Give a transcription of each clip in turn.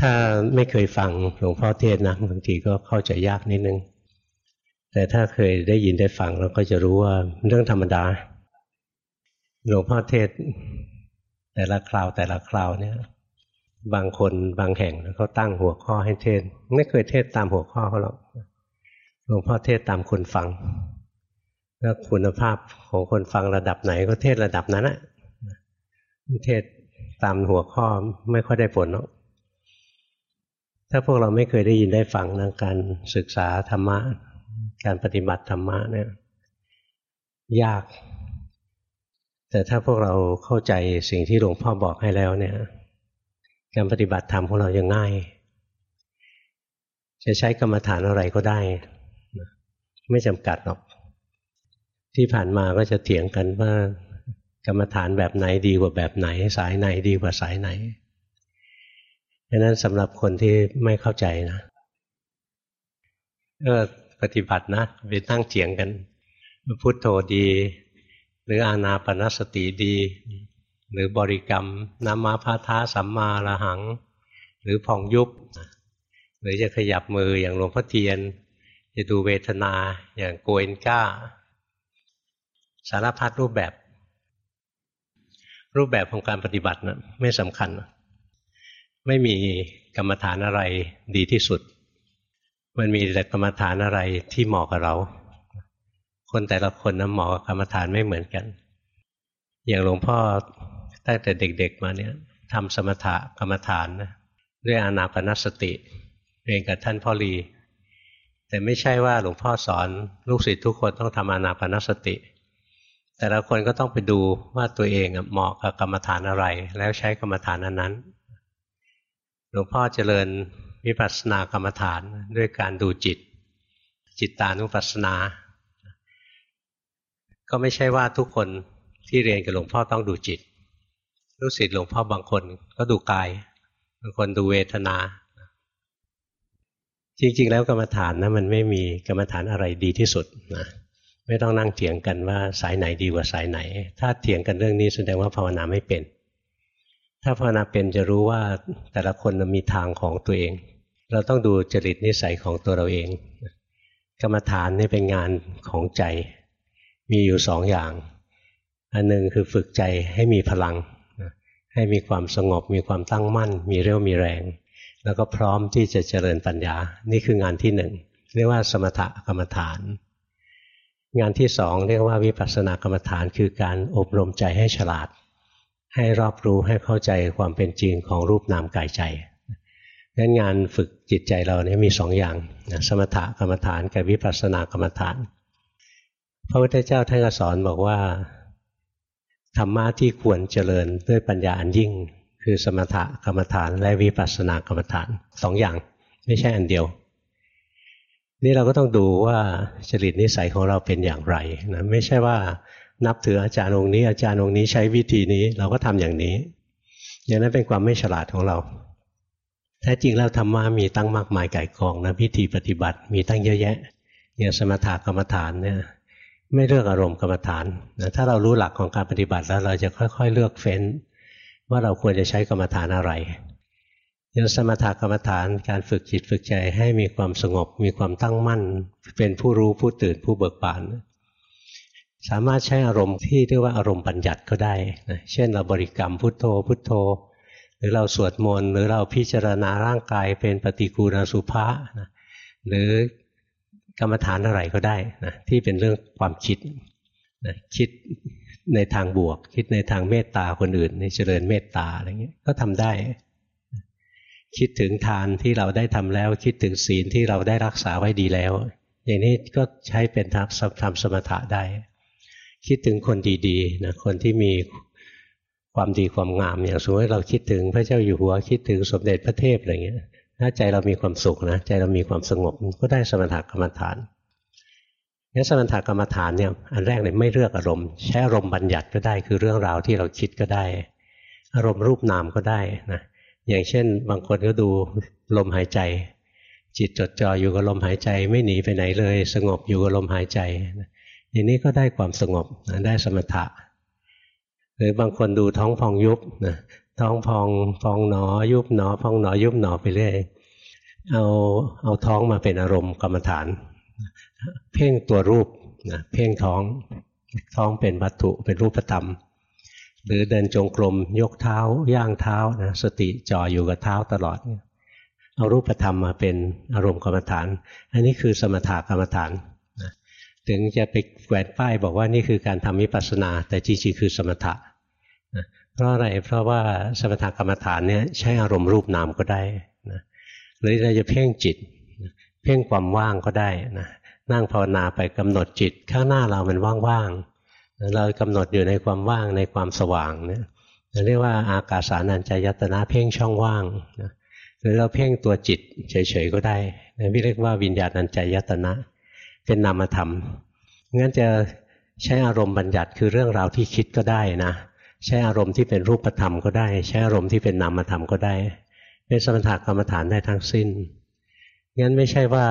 ถ้าไม่เคยฟังหลวงพ่อเทศนะบางทีก็เข้าใจยากนิดนึง แต่ถ้าเคยได้ยินได้ฟังเราก็จะรู้ว่าเรื่องธรรมดา หลวงพ่อเทศ แต่ละคราวแต่ละคราวเนี่ย บางคนบางแห่งเขาตั้งหัวข้อให้เทศ ไม่เคยเทศตามหัวข้อเขาหรอกหลวงพ่อเทศตามคนฟังแล้วคุณภาพของคนฟังระดับไหนก็เทศระดับนั้นอะเทศตามหัวข้อไม่ค่อยได้ผลหรอก ถ้าพวกเราไม่เคยได้ยินได้ฟังนะการศึกษาธรรมะ การปฏิบัติธรรมะเนี่ยยาก แต่ถ้าพวกเราเข้าใจสิ่งที่หลวงพ่อบอกให้แล้วเนี่ย การปฏิบัติธรรมของเราจะง่าย จะใช้กรรมฐานอะไรก็ได้ ไม่จำกัดหรอก ที่ผ่านมาก็จะเถียงกันว่ากรรมฐานแบบไหนดีกว่าแบบไหน สายไหนดีกว่าสายไหน ดังนั้นสำหรับคนที่ไม่เข้าใจนะก็ปฏิบัตินะไปตั้งเถียงกันพุทโธดี หรืออานาปนสติดี หรือบริกรรมนามาพาทาสัมมาระหัง หรือพองยุบ หรือจะขยับมืออย่างหลวงพ่อเทียน จะดูเวทนาอย่างโกเอนก้า สารพัดรูปแบบ รูปแบบของการปฏิบัตินะไม่สำคัญนะ ไม่มีกรรมฐานอะไรดีที่สุด มันมีแต่กรรมฐานอะไรที่เหมาะกับเรา คนแต่ละคนนะเหมาะกับกรรมฐานไม่เหมือนกัน อย่างหลวงพ่อตั้งแต่เด็กๆมาเนี่ยทำสมถะกรรมฐานนะด้วยอานาปนสติเรียนกับท่านพ่อรีแต่ไม่ใช่ว่าหลวงพ่อสอนลูกศิษย์ทุกคนต้องทำอานาปนสติ แต่ละคนก็ต้องไปดูว่าตัวเองเหมาะกับกรรมฐานอะไร แล้วใช้กรรมฐานนั้น หลวงพ่อเจริญวิปัสสนากรรมฐานด้วยการดูจิต จิตตานุปัสสนา ก็ไม่ใช่ว่าทุกคนที่เรียนกับหลวงพ่อต้องดูจิตลูกศิษย์หลวงพ่อบางคนก็ดูกาย บางคนดูเวทนา จริง ๆ แล้วกรรมฐานนะมันไม่มีกรรมฐานอะไรดีที่สุดนะไม่ต้องนั่งเถียงกันว่าสายไหนดีกว่าสายไหน ถ้าเถียงกันเรื่องนี้แสดงว่าภาวนาไม่เป็น ถ้าภาวนาเป็นจะรู้ว่าแต่ละคนมีทางของตัวเอง เราต้องดูจริตนิสัยของตัวเราเอง กรรมฐานนี่เป็นงานของใจ มีอยู่สองอย่าง อันหนึ่งคือฝึกใจให้มีพลัง ให้มีความสงบ มีความตั้งมั่น มีเรี่ยวมีแรง แล้วก็พร้อมที่จะเจริญปัญญา นี่คืองานที่หนึ่งเรียกว่าสมถกรรมฐาน งานที่สองเรียกว่าวิปัสสนากรรมฐาน คือการอบรมใจให้ฉลาด ให้รอบรู้ให้เข้าใจความเป็นจริงของรูปนามกายใจนั้นงานฝึกจิตใจเราเนี่ยมีสองอย่างนะสมถกรรมฐานกับวิปัสสนากรรมฐาน พระพุทธเจ้าท่านก็สอนบอกว่าธรรมะที่ควรเจริญด้วยปัญญาอันยิ่ง คือสมถกรรมฐานและวิปัสสนากรรมฐานสองอย่างไม่ใช่อันเดียว นี่เราก็ต้องดูว่าจริตนิสัยของเราเป็นอย่างไรนะไม่ใช่ว่า นับถืออาจารย์องค์นี้ อาจารย์องค์นี้ใช้วิธีนี้ เราก็ทำอย่างนี้ อย่างนั้นเป็นความไม่ฉลาดของเราแท้จริงแล้วธรรมะมีตั้งมากมายไก่กองนะพิธีปฏิบัติมีตั้งเยอะแยะอย่างสมถกรรมฐานเนี่ยไม่เลือกอารมณ์กรรมฐานนะถ้าเรารู้หลักของการปฏิบัติแล้วเราจะค่อยๆ เลือกเฟ้น ว่าเราควรจะใช้กรรมฐานอะไรอย่างสมถกรรมฐานการฝึกจิตฝึกใจให้มีความสงบ มีความตั้งมั่น เป็นผู้รู้ผู้ตื่นผู้เบิกบาน สามารถใช้อารมณ์ที่เรียกว่าอารมณ์บัญญัติก็ได้นะเช่นเราบริกรรมพุทโธ พุทโธ หรือเราสวดมนต์หรือเราพิจารณาร่างกายเป็นปฏิกูลสุภานะหรือกรรมฐานอะไรก็ได้นะที่เป็นเรื่องความคิดนะคิดในทางบวก คิดในทางเมตตาคนอื่นในเจริญเมตตาอะไรเงี้ยก็ทำได้ คิดถึงทานที่เราได้ทำแล้ว คิดถึงศีลที่เราได้รักษาไว้ดีแล้ว อย่างนี้ก็ใช้เป็นทำสมถะได้ คิดถึงคนดีๆนะคนที่มีความดีความงามอย่างสมมติเราคิดถึงพระเจ้าอยู่หัวคิดถึงสมเด็จพระเทพอะไรเงี้ยถ้าใจเรามีความสุขนะใจเรามีความสงบก็ได้สมถกรรมฐานงั้นสมถกรรมฐานเนี่ยอันแรกเลยไม่เลือกอารมณ์ใช้อารมณ์บัญญัติก็ได้คือเรื่องราวที่เราคิดก็ได้ อารมณ์รูปนามก็ได้นะอย่างเช่น บางคนก็ดูลมหายใจ จิตจดจ่ออยู่กับลมหายใจ ไม่หนีไปไหนเลย สงบอยู่กับลมหายใจางนี้ก็ได้ความสงบนะได้สมถะ หรือบางคนดูท้องพองยุบนะท้องพองพองหนอ ยุบหนอ พองหนอ ยุบหนอไปเรื่อยเอาเอาท้องมาเป็นอารมณ์กรรมฐาน เพ่งตัวรูปนะเพ่งท้อง ท้องเป็นวัตถุเป็นรูปธรรม หรือเดินจงกรมยกเท้า ย่างเท้านะสติจ่ออยู่กับเท้าตลอด เอารูปธรรมมาเป็นอารมณ์กรรมฐาน อันนี้คือสมถกรรมฐาน ถึงจะไปแกวนป้ายบอกว่านี่คือการทำวิปัสสนา แต่จริงๆคือสมถะนะเพราะอะไรเพราะว่าสมถกรรมฐานเนี่ยใช้อารมณ์รูปนามก็ได้นะหรือเราจะเพ่งจิต เพ่งความว่างก็ได้นะนั่งภาวนาไปกำหนดจิต ข้างหน้าเรามันว่างๆเรากำหนดอยู่ในความว่างในความสว่างเนี่ยเรียกว่าอากาสานัญจายตนะเพ่งช่องว่างนะหรือเราเพ่งตัวจิตเฉยๆก็ได้นี่เรียกว่าวิญญาณัญจายตนะ เป็นนามธรรมงั้นจะใช้อารมณ์บัญญัติคือเรื่องราวที่คิดก็ได้นะใช้อารมณ์ที่เป็นรูปธรรมก็ได้ ใช้อารมณ์ที่เป็นนามธรรมก็ได้ เป็นสมถกรรมฐานได้ทั้งสิ้นงั้นไม่ใช่ว่า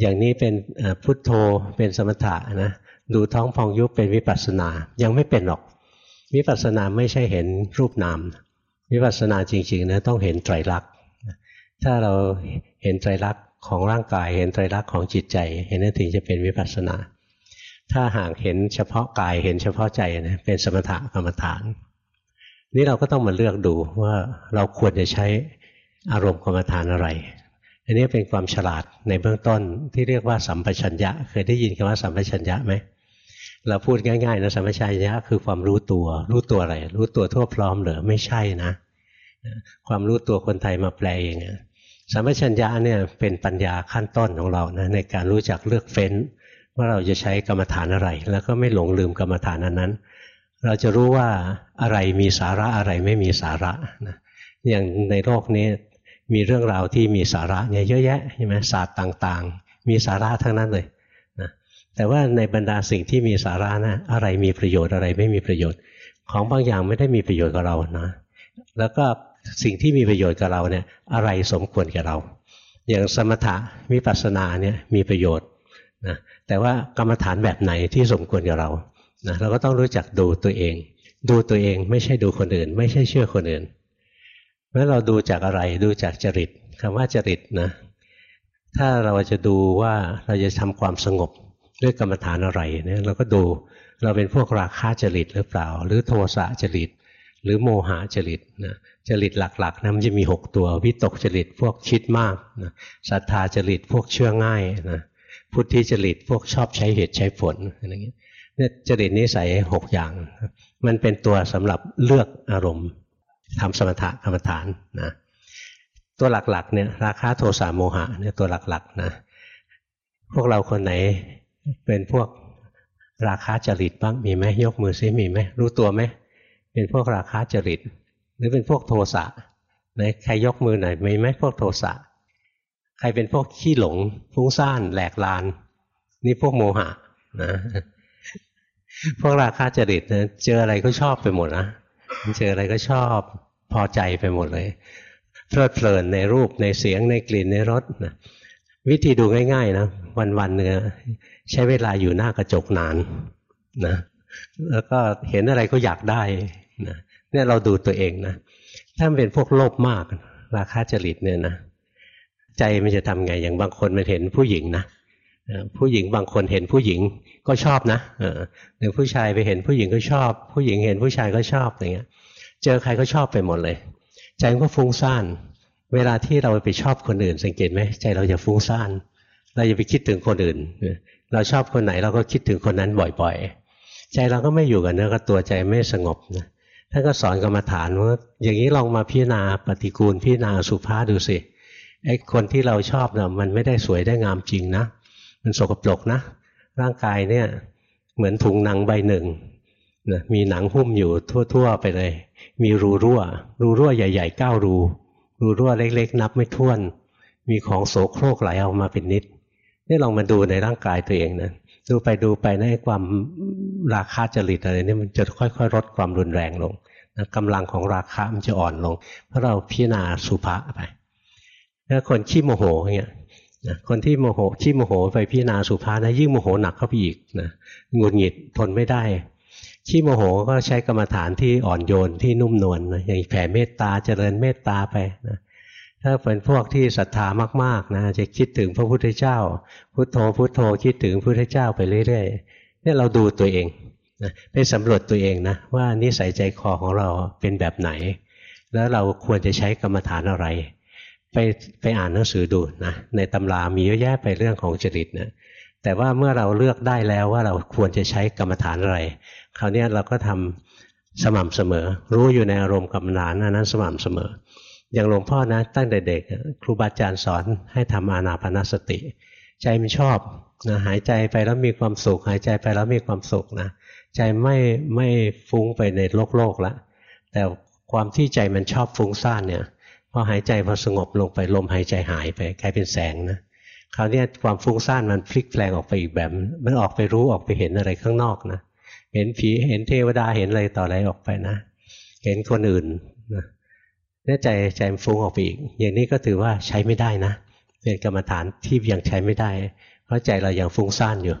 อย่างนี้เป็นพุทโธเป็นสมถะนะดูท้องพองยุบเป็นวิปัสสนายังไม่เป็นหรอก วิปัสสนาไม่ใช่เห็นรูปนาม วิปัสสนาจริงๆนะต้องเห็นไตรลักษณ์ถ้าเราเห็นไตรลักษณ์ ของร่างกายเห็นไตรลักษณ์ของจิตใจ เห็นนั่นถึงจะเป็นวิปัสสนา ถ้าหากเห็นเฉพาะกายเห็นเฉพาะใจนะเป็นสมถกรรมฐาน นี่เราก็ต้องมาเลือกดูว่าเราควรจะใช้อารมณ์กรรมฐานอะไรอันนี้เป็นความฉลาดในเบื้องต้นที่เรียกว่าสัมปชัญญะ เคยได้ยินคำว่าสัมปชัญญะไหมเราพูดง่ายๆนะสัมปชัญญะคือความรู้ตัว รู้ตัวอะไร รู้ตัวทั่วพร้อมเหรือไม่ใช่นะ ความรู้ตัวคนไทยมาแปลเอง สัมปชัญญะเนี่ยเป็นปัญญาขั้นต้นของเรานะในการรู้จักเลือกเฟ้น ว่าเราจะใช้กรรมฐานอะไร แล้วก็ไม่หลงลืมกรรมฐานอันนั้น เราจะรู้ว่าอะไรมีสาระอะไรไม่มีสาระนะอย่างในโลกนี้มีเรื่องราวที่มีสาระเนี่ยเยอะแยะใช่ไหมศาสตร์ต่างๆ มีสาระทั้งนั้นเลยนะแต่ว่าในบรรดาสิ่งที่มีสาระนะอะไรมีประโยชน์อะไรไม่มีประโยชน์ ของบางอย่างไม่ได้มีประโยชน์กับเรานะแล้วก็ สิ่งที่มีประโยชน์กับเราเนี่ยอะไรสมควรกับเรา อย่างสมถะวิปัสสนาเนี่ยมีประโยชน์นะแต่ว่ากรรมฐานแบบไหนที่สมควรกับเรานะเราก็ต้องรู้จักดูตัวเอง ดูตัวเองไม่ใช่ดูคนอื่น ไม่ใช่เชื่อคนอื่นเมื่อเราดูจากอะไรดูจากจริตคำว่าจริตนะถ้าเราจะดูว่าเราจะทำความสงบด้วยกรรมฐานอะไรเนี่ยเราก็ดูเราเป็นพวกราคะจริตหรือเปล่า หรือโทสะจริต หรือโมหะจริตนะจริตหลักๆนะมันจะมีหกตัว วิตกจริตพวกคิดมากนะศรัทธาจริตพวกเชื่อง่ายนะพุทธิจริตพวกชอบใช้เหตุใช้ผลอะไรเงี้ยเนี่ยจริตนิสัยหกอย่าง มันเป็นตัวสำหรับเลือกอารมณ์ทำสมถะกรรมฐานนะตัวหลักๆเนี่ยราคาโทสะโมหะเนี่ยตัวหลักๆนะพวกเราคนไหนเป็นพวกราคาจริตบ้างมีไหมยกมือซิมีไหมรู้ตัวไหม เป็นพวกราคาจริต หรือเป็นพวกโทสะไหนใครยกมือหน่อยมีไหมพวกโทสะใครเป็นพวกขี้หลงฟุ้งซ่านแหลกลาน นี่พวกโมหะนะพวกราคาจริตนะเจออะไรก็ชอบไปหมดนะเจออะไรก็ชอบพอใจไปหมดเลยเพลิดเพลินในรูปในเสียงในกลิ่นในรสนะวิธีดูง่าย ๆ นะวันๆเนื้อใช้เวลาอยู่หน้ากระจกนานนะ แล้วก็เห็นอะไรก็อยากได้นะเนี่ยเราดูตัวเองนะ ถ้าเป็นพวกโลภมาก ราคาจริตเนี่ยนะ ใจมันจะทำไงอย่างบางคนมันเห็นผู้หญิงนะผู้หญิงบางคนเห็นผู้หญิงก็ชอบนะหรือผู้ชายไปเห็นผู้หญิงก็ชอบ ผู้หญิงเห็นผู้ชายก็ชอบอย่างเงี้ย เจอใครก็ชอบไปหมดเลย ใจก็ฟุ้งซ่าน เวลาที่เราไปชอบคนอื่น สังเกตไหมใจเราจะฟุ้งซ่าน เราจะไปคิดถึงคนอื่น เราชอบคนไหนเราก็คิดถึงคนนั้นบ่อยๆ ใจเราก็ไม่อยู่กับเนื้อกับตัวใจไม่สงบนะท่านก็สอนกรรมฐานว่าอย่างนี้ลองมาพิจารณาปฏิกูลพิจารณาสุภาษดูสิไอ้คนที่เราชอบเนะ่ยมันไม่ได้สวยได้งามจริงนะ มันสกปรกนะ ร่างกายเนี่ยเหมือนถุงหนังใบหนึ่งนะมีหนังหุ้มอยู่ทั่ว ๆ ไปเลย มีรูรั่ว รูรั่วใหญ่ๆเก้ารู รูรั่วเล็กๆ นับไม่ถ้วน มีของโสโครกไหลออกมาเป็นนิด นี่ลองมาดูในร่างกายตัวเองนะ ดูไปดูไปในความราคาจริตอะไรนี่มันจะค่อยๆลดความรุนแรงลงนะกำลังของราคามันจะอ่อนลง เพราะเราพิจารณาสุภาษไปถ้าคนขี้โมโหเงี้ยนะคนที่โมโหขี้โมโหไปพิจารณาสุภาษนะยิ่งโมโหหนักเข้าไปอีกนะหงุดหงิดทนไม่ได้ขี้โมโหก็ใช้กรรมฐานที่อ่อนโยนที่นุ่มนวลนะอย่างแผ่เมตตาเจริญเมตตาไปนะ ถ้าเป็นพวกที่ศรัทธามากๆนะจะคิดถึงพระพุทธเจ้า พุทโธพุทโธคิดถึงพระพุทธเจ้าไปเรื่อยๆเนี่ยเราดูตัวเองนะไปสำรวจตัวเองนะว่านิสัยใจคอของเราเป็นแบบไหน แล้วเราควรจะใช้กรรมฐานอะไร ไปไปอ่านหนังสือดูนะในตำรามีเยอะแยะไปเรื่องของจริตนะแต่ว่าเมื่อเราเลือกได้แล้วว่าเราควรจะใช้กรรมฐานอะไร คราวนี้เราก็ทำสม่ำเสมอ รู้อยู่ในอารมณ์กรรมฐานนั้นสม่ำเสมอ อย่างหลวงพ่อนะ ตั้งแต่เด็กครูบาอาจารย์สอนให้ทำอานาปนสติ ใจมันชอบนะหายใจไปแล้วมีความสุข หายใจไปแล้วมีความสุขนะใจไม่ไม่ฟุ้งไปในโลกโลกละแต่ความที่ใจมันชอบฟุ้งซ่านเนี่ยพอหายใจพอสงบลงไปลมหายใจหายไปกลายเป็นแสงนะคราวนี้ความฟุ้งซ่านมันพลิกแปลงออกไปอีกแบบ มันออกไปรู้ออกไปเห็นอะไรข้างนอกนะเห็นผีเห็นเทวดาเห็นอะไรต่ออะไรออกไปนะ เห็นคนอื่น เนี่ยใจใจมันฟุ้งออกไปอีก อย่างนี้ก็ถือว่าใช้ไม่ได้นะ เป็นกรรมฐานที่ยังใช้ไม่ได้ เพราะใจเรายังฟุ้งซ่านอยู่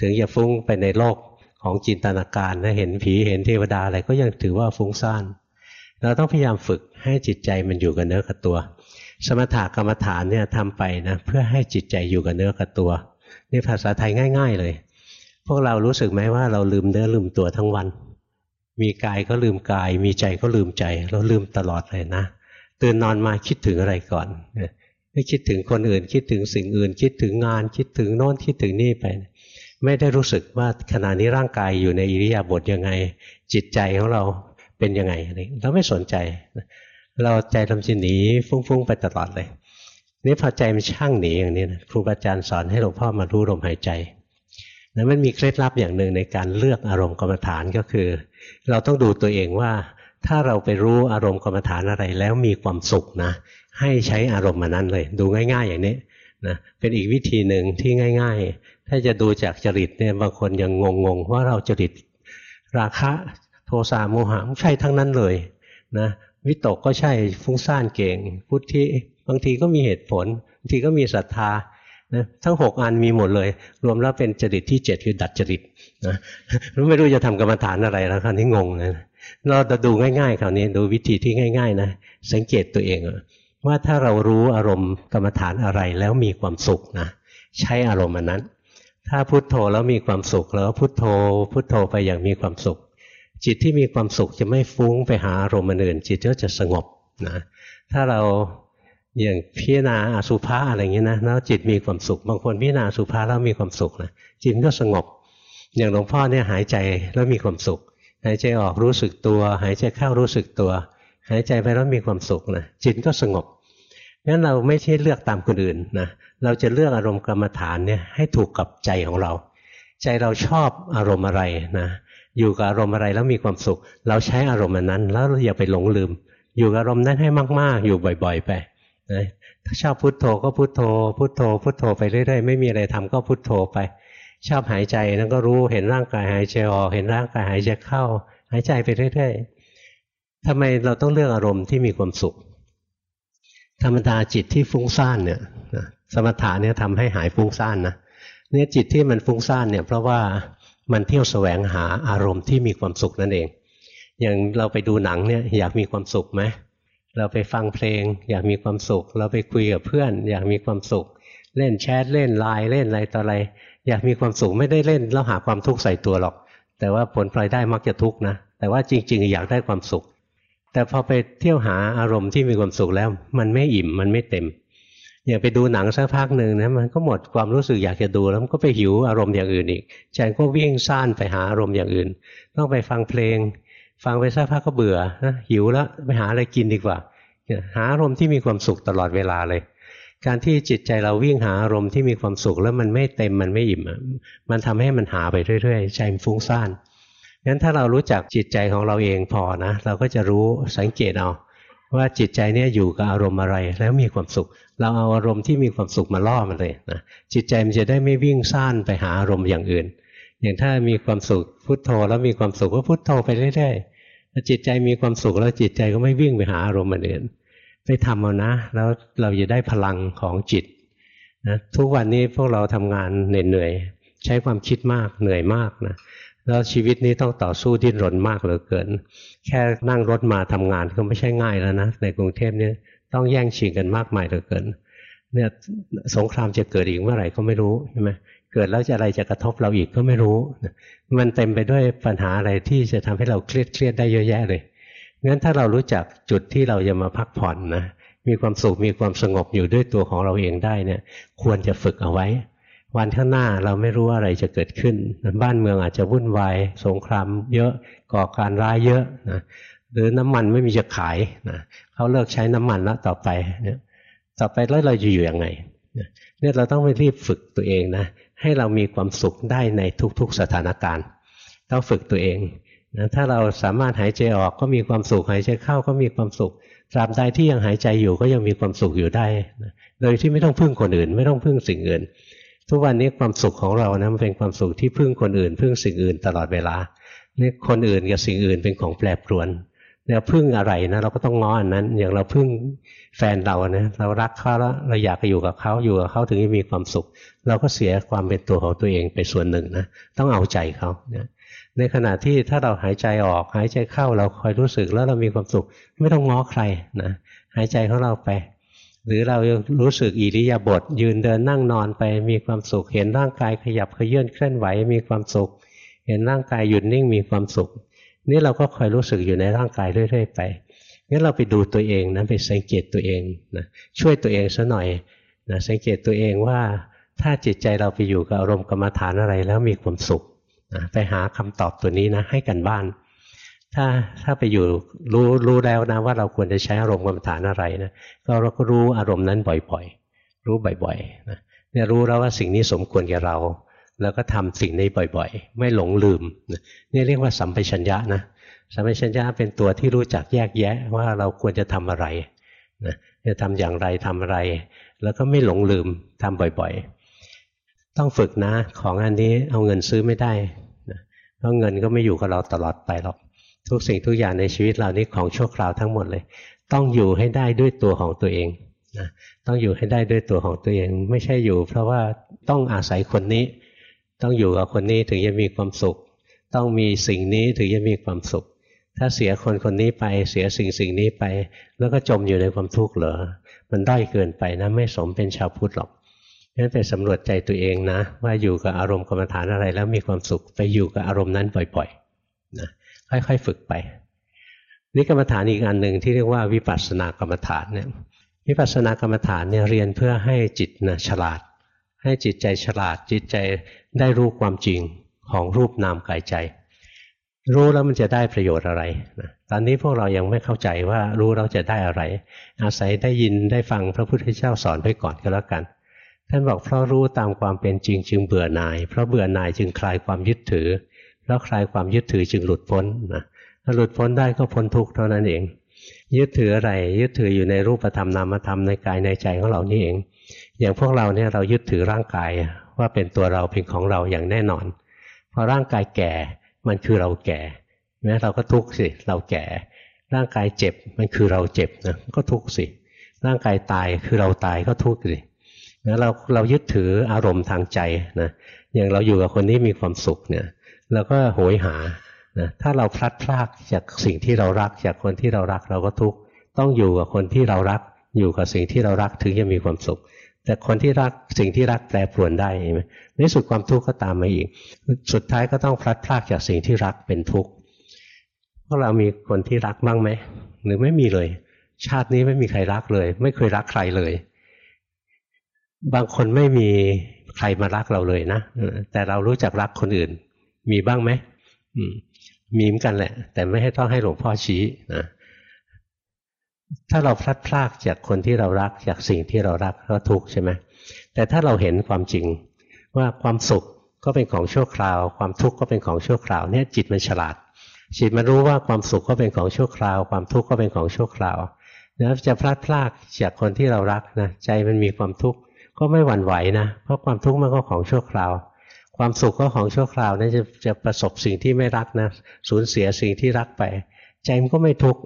ถึงจะฟุ้งไปในโลกของจินตนาการนะเห็นผีเห็นเทวดาอะไรก็ยังถือว่าฟุ้งซ่านเราต้องพยายามฝึกให้จิตใจมันอยู่กับเนื้อกับตัว สมถกรรมฐานเนี่ยทำไปนะเพื่อให้จิตใจอยู่กับเนื้อกับตัวนี่ภาษาไทยง่าย ๆ เลย พวกเรารู้สึกไหมว่าเราลืมเนื้อลืมตัวทั้งวัน มีกายก็ลืมกาย มีใจก็ลืมใจ เราลืมตลอดเลยนะตื่นนอนมาคิดถึงอะไรก่อนไม่คิดถึงคนอื่น คิดถึงสิ่งอื่น คิดถึงงาน คิดถึงโน้นคิดถึงนี่ไป ไม่ได้รู้สึกว่าขณะนี้ร่างกายอยู่ในอิริยาบถยังไง จิตใจของเราเป็นยังไงเราไม่สนใจ เราใจทำจิหนีฟุ้งๆไปตลอดเลยนี่พอใจมันช่างหนีอย่างนี้นะครูบาอาจารย์สอนให้หลวงพ่อมารู้ลมหายใจนั้นมันมีเคล็ดลับอย่างหนึ่งในการเลือกอารมณ์กรรมฐานก็คือ เราต้องดูตัวเองว่า ถ้าเราไปรู้อารมณ์กรรมฐานอะไรแล้วมีความสุขนะให้ใช้อารมณ์มานั้นเลย ดูง่าย ๆ อย่างนี้นะเป็นอีกวิธีหนึ่งที่ง่าย ๆ ถ้าจะดูจากจริตเนี่ยบางคนยังงงๆว่าเราจริตราคะโทสะโมหะใช่ทั้งนั้นเลยนะวิตกก็ใช่ฟุ้งซ่านเก่งพุทธิบางทีก็มีเหตุผลบางทีก็มีศรัทธา นะทั้งหกอันมีหมดเลย รวมแล้วเป็นจริตที่เจ็ดคือดัดจริตนะไม่รู้จะทำกรรมฐานอะไรแล้วคราวนี้งงนะเราจะดูง่ายๆคราวนี้ดูวิธีที่ง่าย ๆ นะสังเกตตัวเองว่าถ้าเรารู้อารมณ์กรรมฐานอะไรแล้วมีความสุขนะใช้อารมณ์อันนั้น ถ้าพุโทโธแล้วมีความสุขแล้วพุโทโธ พุโทโธไปอย่างมีความสุข จิตที่มีความสุขจะไม่ฟุ้งไปหาอารมณ์อื่นจิตก็จะสงบนะถ้าเรา อย่างพิจารณาอสุภะอะไรเงี้ยนะแล้วจิตมีความสุข บางคนพิจารณาสุภะแล้วมีความสุขนะจิตก็สงบ อย่างหลวงพ่อเนี่ยหายใจแล้วมีความสุข หายใจออกรู้สึกตัว หายใจเข้ารู้สึกตัว หายใจไปแล้วมีความสุขนะจิตก็สงบงั้นเราไม่ใช่เลือกตามคนอื่นนะเราจะเลือกอารมณ์กรรมฐานเนี่ยให้ถูกกับใจของเรา ใจเราชอบอารมณ์อะไรนะอยู่กับอารมณ์อะไรแล้วมีความสุข เราใช้อารมณ์นั้น แล้วอย่าไปหลงลืม อยู่กับอารมณ์นั้นให้มากๆ อยู่บ่อย ๆ ไป นะถ้าชอบพุโทโธก็พุโทโธ พุโทโธ พุโทโธไปเรื่อยๆ ไม่มีอะไรทำก็พุโทโธไป ชอบหายใจนั้นก็รู้เห็นร่างกายหายใจออก เห็นร่างกายหายใจเข้า หายใจไปเรื่อยๆทำไมเราต้องเลือกอารมณ์ที่มีความสุข ธรรมดาจิตที่ฟุ้งซ่านเนี่ยสมถะเนี่ยทำให้หายฟุ้งซ่านนะเนี่ยจิตที่มันฟุ้งซ่านเนี่ยเพราะว่ามันเที่ยวแสวงหาอารมณ์ที่มีความสุขนั่นเอง อย่างเราไปดูหนังเนี่ยอยากมีความสุขไหม เราไปฟังเพลง อยากมีความสุข เราไปคุยกับเพื่อน อยากมีความสุข เล่นแชทเล่นไลน์เล่นอะไรต่ออะไร อยากมีความสุขไม่ได้เล่นแล้วหาความทุกข์ใส่ตัวหรอก แต่ว่าผลปลายได้มักจะทุกข์นะแต่ว่าจริง ๆ อยากได้ความสุข แต่พอไปเที่ยวหาอารมณ์ที่มีความสุขแล้ว มันไม่อิ่มมันไม่เต็มอย่างไปดูหนังสักพักหนึ่งนะมันก็หมดความรู้สึกอยากจะดูแล้วมันก็ไปหิวอารมณ์อย่างอื่นอีกใจก็วิ่งซ่านไปหาอารมณ์อย่างอื่น ต้องไปฟังเพลง ฟังไปสักพักก็เบื่อนะหิวแล้วไปหาอะไรกินดีกว่า หาอารมณ์ที่มีความสุขตลอดเวลาเลย การที่จิตใจเราวิ่งหาอารมณ์ที่มีความสุขแล้วมันไม่เต็มมันไม่อิ่มมันทำให้มันหาไปเรื่อยๆใจมันฟุ้งซ่านงั้นถ้าเรารู้จักจิตใจของเราเองพอนะเราก็จะรู้สังเกตเอาว่าจิตใจเนี่ยอยู่กับอารมณ์อะไรแล้วมีความสุข เราเอาอารมณ์ที่มีความสุขมาล่อมันเลยนะจิตใจมันจะได้ไม่วิ่งซ่านไปหาอารมณ์อย่างอื่น อย่างถ้ามีความสุขพุโทโธแล้วมีความสุขก็พุโทโธไปเรื่อยๆถ้าจิตใจมีความสุขแล้วจิตใจก็ไม่วิ่งไปหาอารมณ์อื่นไปทำเอานะ แล้วเราจะได้พลังของจิตนะทุกวันนี้พวกเราทำงานเหนื่อยใช้ความคิดมากเหนื่อยมากนะแล้วชีวิตนี้ต้องต่อสู้ดิ้นรนมากเหลือเกิน แค่นั่งรถมาทำงานก็ไม่ใช่ง่ายแล้วนะในกรุงเทพเนี่ยต้องแย่งชิงกันมากมายเหลือเกินเนี่ยสงครามจะเกิดอีกเมื่อไหร่ก็ไม่รู้ใช่ไหม เกิดแล้วจะอะไรจะกระทบเราอีกก็ไม่รู้ มันเต็มไปด้วยปัญหาอะไรที่จะทำให้เราเครียดเครียดได้เยอะแยะเลยงั้นถ้าเรารู้จักจุดที่เราจะมาพักผ่อนนะมีความสุขมีความสงบอยู่ด้วยตัวของเราเองได้เนี่ยควรจะฝึกเอาไว้ วันข้างหน้าเราไม่รู้อะไรจะเกิดขึ้น บ้านเมืองอาจจะวุ่นวายสงครามเยอะก่อการร้ายเยอะนะหรือน้ำมันไม่มีจะขายนะเขาเลิกใช้น้ำมันแล้วต่อไปเนี่ยต่อไปแล้วเราจะอยู่ยังไงเนี่ยเราต้องไปรีบฝึกตัวเองนะ ให้เรามีความสุขได้ในทุกๆสถานการณ์ ต้องฝึกตัวเองนะถ้าเราสามารถหายใจออกก็มีความสุขหายใจเข้าก็มีความสุขตราบใดที่ยังหายใจอยู่ก็ยังมีความสุขอยู่ได้นะโดยที่ไม่ต้องพึ่งคนอื่น ไม่ต้องพึ่งสิ่งอื่น ทุกวันนี้ความสุขของเรานะมันเป็นความสุขที่พึ่งคนอื่น พึ่งสิ่งอื่นตลอดเวลานี่คนอื่นกับสิ่งอื่นเป็นของแปรปรวน เนี่ยพึ่งอะไรนะเราก็ต้องง้ออันนั้น อย่างเราพึ่งแฟนเรานะเรารักเขาแล้วเราอยากอยู่กับเขาอยู่กับเขาถึงจะมีความสุข เราก็เสียความเป็นตัวของตัวเองไปส่วนหนึ่งนะต้องเอาใจเขาเนี่ยในขณะที่ถ้าเราหายใจออกหายใจเข้าเราคอยรู้สึกแล้วเรามีความสุข ไม่ต้องง้อใครนะหายใจของเราไป หรือเรารู้สึกอิริยาบถยืนเดินนั่งนอนไปมีความสุข เห็นร่างกายขยับเขยื่นเคลื่อนไหวมีความสุข เห็นร่างกายหยุดนิ่งมีความสุข นี่เราก็คอยรู้สึกอยู่ในร่างกายเรื่อย ๆ ไปงั้นเราไปดูตัวเองนะไปสังเกตตัวเองนะช่วยตัวเองซะหน่อยนะสังเกตตัวเองว่าถ้าจิตใจเราไปอยู่กับอารมณ์กรรมฐานอะไรแล้วมีความสุขนะไปหาคำตอบตัวนี้นะให้กันบ้าน ถ้าถ้าไปอยู่รู้รู้แล้วนะว่าเราควรจะใช้อารมณ์กรรมฐานอะไรนะก็เราก็รู้อารมณ์นั้นบ่อยๆ รู้บ่อยๆนะเนี่ยรู้แล้วว่าสิ่งนี้สมควรแก่เรา แล้วก็ทำสิ่งนี้บ่อยๆ ไม่หลงลืมนี่เรียกว่าสัมปชัญญะนะสัมปชัญญะเป็นตัวที่รู้จักแยกแยะว่าเราควรจะทำอะไรนะจะทำอย่างไรทำอะไร แล้วก็ไม่หลงลืมทำบ่อยๆ ต้องฝึกนะ ของอันนี้เอาเงินซื้อไม่ได้นะเพราะเงินก็ไม่อยู่กับเราตลอดไปหรอก ทุกสิ่งทุกอย่างในชีวิตเรานี้ของชั่วคราวทั้งหมดเลย ต้องอยู่ให้ได้ด้วยตัวของตัวเองนะต้องอยู่ให้ได้ด้วยตัวของตัวเอง ไม่ใช่อยู่ เพราะว่าต้องอาศัยคนนี้ ต้องอยู่กับคนนี้ถึงจะมีความสุข ต้องมีสิ่งนี้ถึงจะมีความสุข ถ้าเสียคนคนนี้ไปเสียสิ่งสิ่งนี้ไป แล้วก็จมอยู่ในความทุกข์เหรอมันด้อยเกินไปนะไม่สมเป็นชาวพุทธหรอกงั้นไปสำรวจใจตัวเองนะ ว่าอยู่กับอารมณ์กรรมฐานอะไรแล้วมีความสุขไปอยู่กับอารมณ์นั้นบ่อยๆนะค่อยๆฝึกไปนี่กรรมฐานอีกอันหนึ่งที่เรียกว่าวิปัสสนากรรมฐานเนี่ยวิปัสสนากรรมฐานเนี่ยเรียนเพื่อให้จิตนะฉลาด ให้จิตใจฉลาดจิตใจได้รู้ความจริงของรูปนามกายใจ รู้แล้วมันจะได้ประโยชน์อะไรนะตอนนี้พวกเรายังไม่เข้าใจว่ารู้เราจะได้อะไร อาศัยได้ยินได้ฟังพระพุทธเจ้าสอนไปก่อนก็แล้วกันท่านบอกเพราะรู้ตามความเป็นจริงจึงเบื่อหน่าย เพราะเบื่อหน่ายจึงคลายความยึดถือเพราะคลายความยึดถือจึงหลุดพ้นนะถ้าหลุดพ้นได้ก็พ้นทุกข์เท่านั้นเอง ยึดถืออะไรยึดถืออยู่ในรูปธรรมนามธรรมในกายในใจของเรานี่เอง อย่างพวกเราเนี่ยเรายึดถือร่างกายว่าเป็นตัวเราเป็นของเราอย่างแน่นอนพอร่างกายแก่มันคือเราแก่แม้เราก็ทุกข์สิเราแก่ ร่างกายเจ็บมันคือเราเจ็บนะก็ทุกข์สิ ร่างกายตายคือเราตายก็ทุกข์สินะเราเรายึดถืออารมณ์ทางใจนะอย่างเราอยู่กับคนนี้มีความสุขเนี่ยเราก็โหยหานะถ้าเราพลัดพรากจากสิ่งที่เรารัก จากคนที่เรารักเราก็ทุกข์ต้องอยู่กับคนที่เรารัก อยู่กับสิ่งที่เรารักถึงจะมีความสุข แต่คนที่รักสิ่งที่รักแปรปรวนได้ไหมในสุดความทุกข์ก็ตามมาอีก สุดท้ายก็ต้องพลัดพรากจากสิ่งที่รักเป็นทุกข์พวกเรามีคนที่รักบ้างไหมหรือไม่มีเลย ชาตินี้ไม่มีใครรักเลย ไม่เคยรักใครเลย บางคนไม่มีใครมารักเราเลยนะแต่เรารู้จักรักคนอื่น มีบ้างไหมมีเหมือนกันแหละ แต่ไม่ให้ต้องให้หลวงพ่อชี้นะ ถ้าเราพลัดพรากจากคนที่เรารักจากสิ่งที่เรารักก็ทุกข์ใช่ไหมแต่ถ้าเราเห็นความจริงว่าความสุขก็เป็นของชั่วคราว ความทุกข์ก็เป็นของชั่วคราวเนี่ยจิตมันฉลาด จิตมันรู้ว่าความสุขก็เป็นของชั่วคราว ความทุกข์ก็เป็นของชั่วคราวนะจะพลาดพลากจากคนที่เรารักนะใจมันมีความทุกข์ก็ไม่หวั่นไหวนะเพราะความทุกข์มันก็ของชั่วคราว ความสุขก็ของชั่วคราวนะจะจะประสบสิ่งที่ไม่รักนะสูญเสียสิ่งที่รักไป ใจมันก็ไม่ทุกข์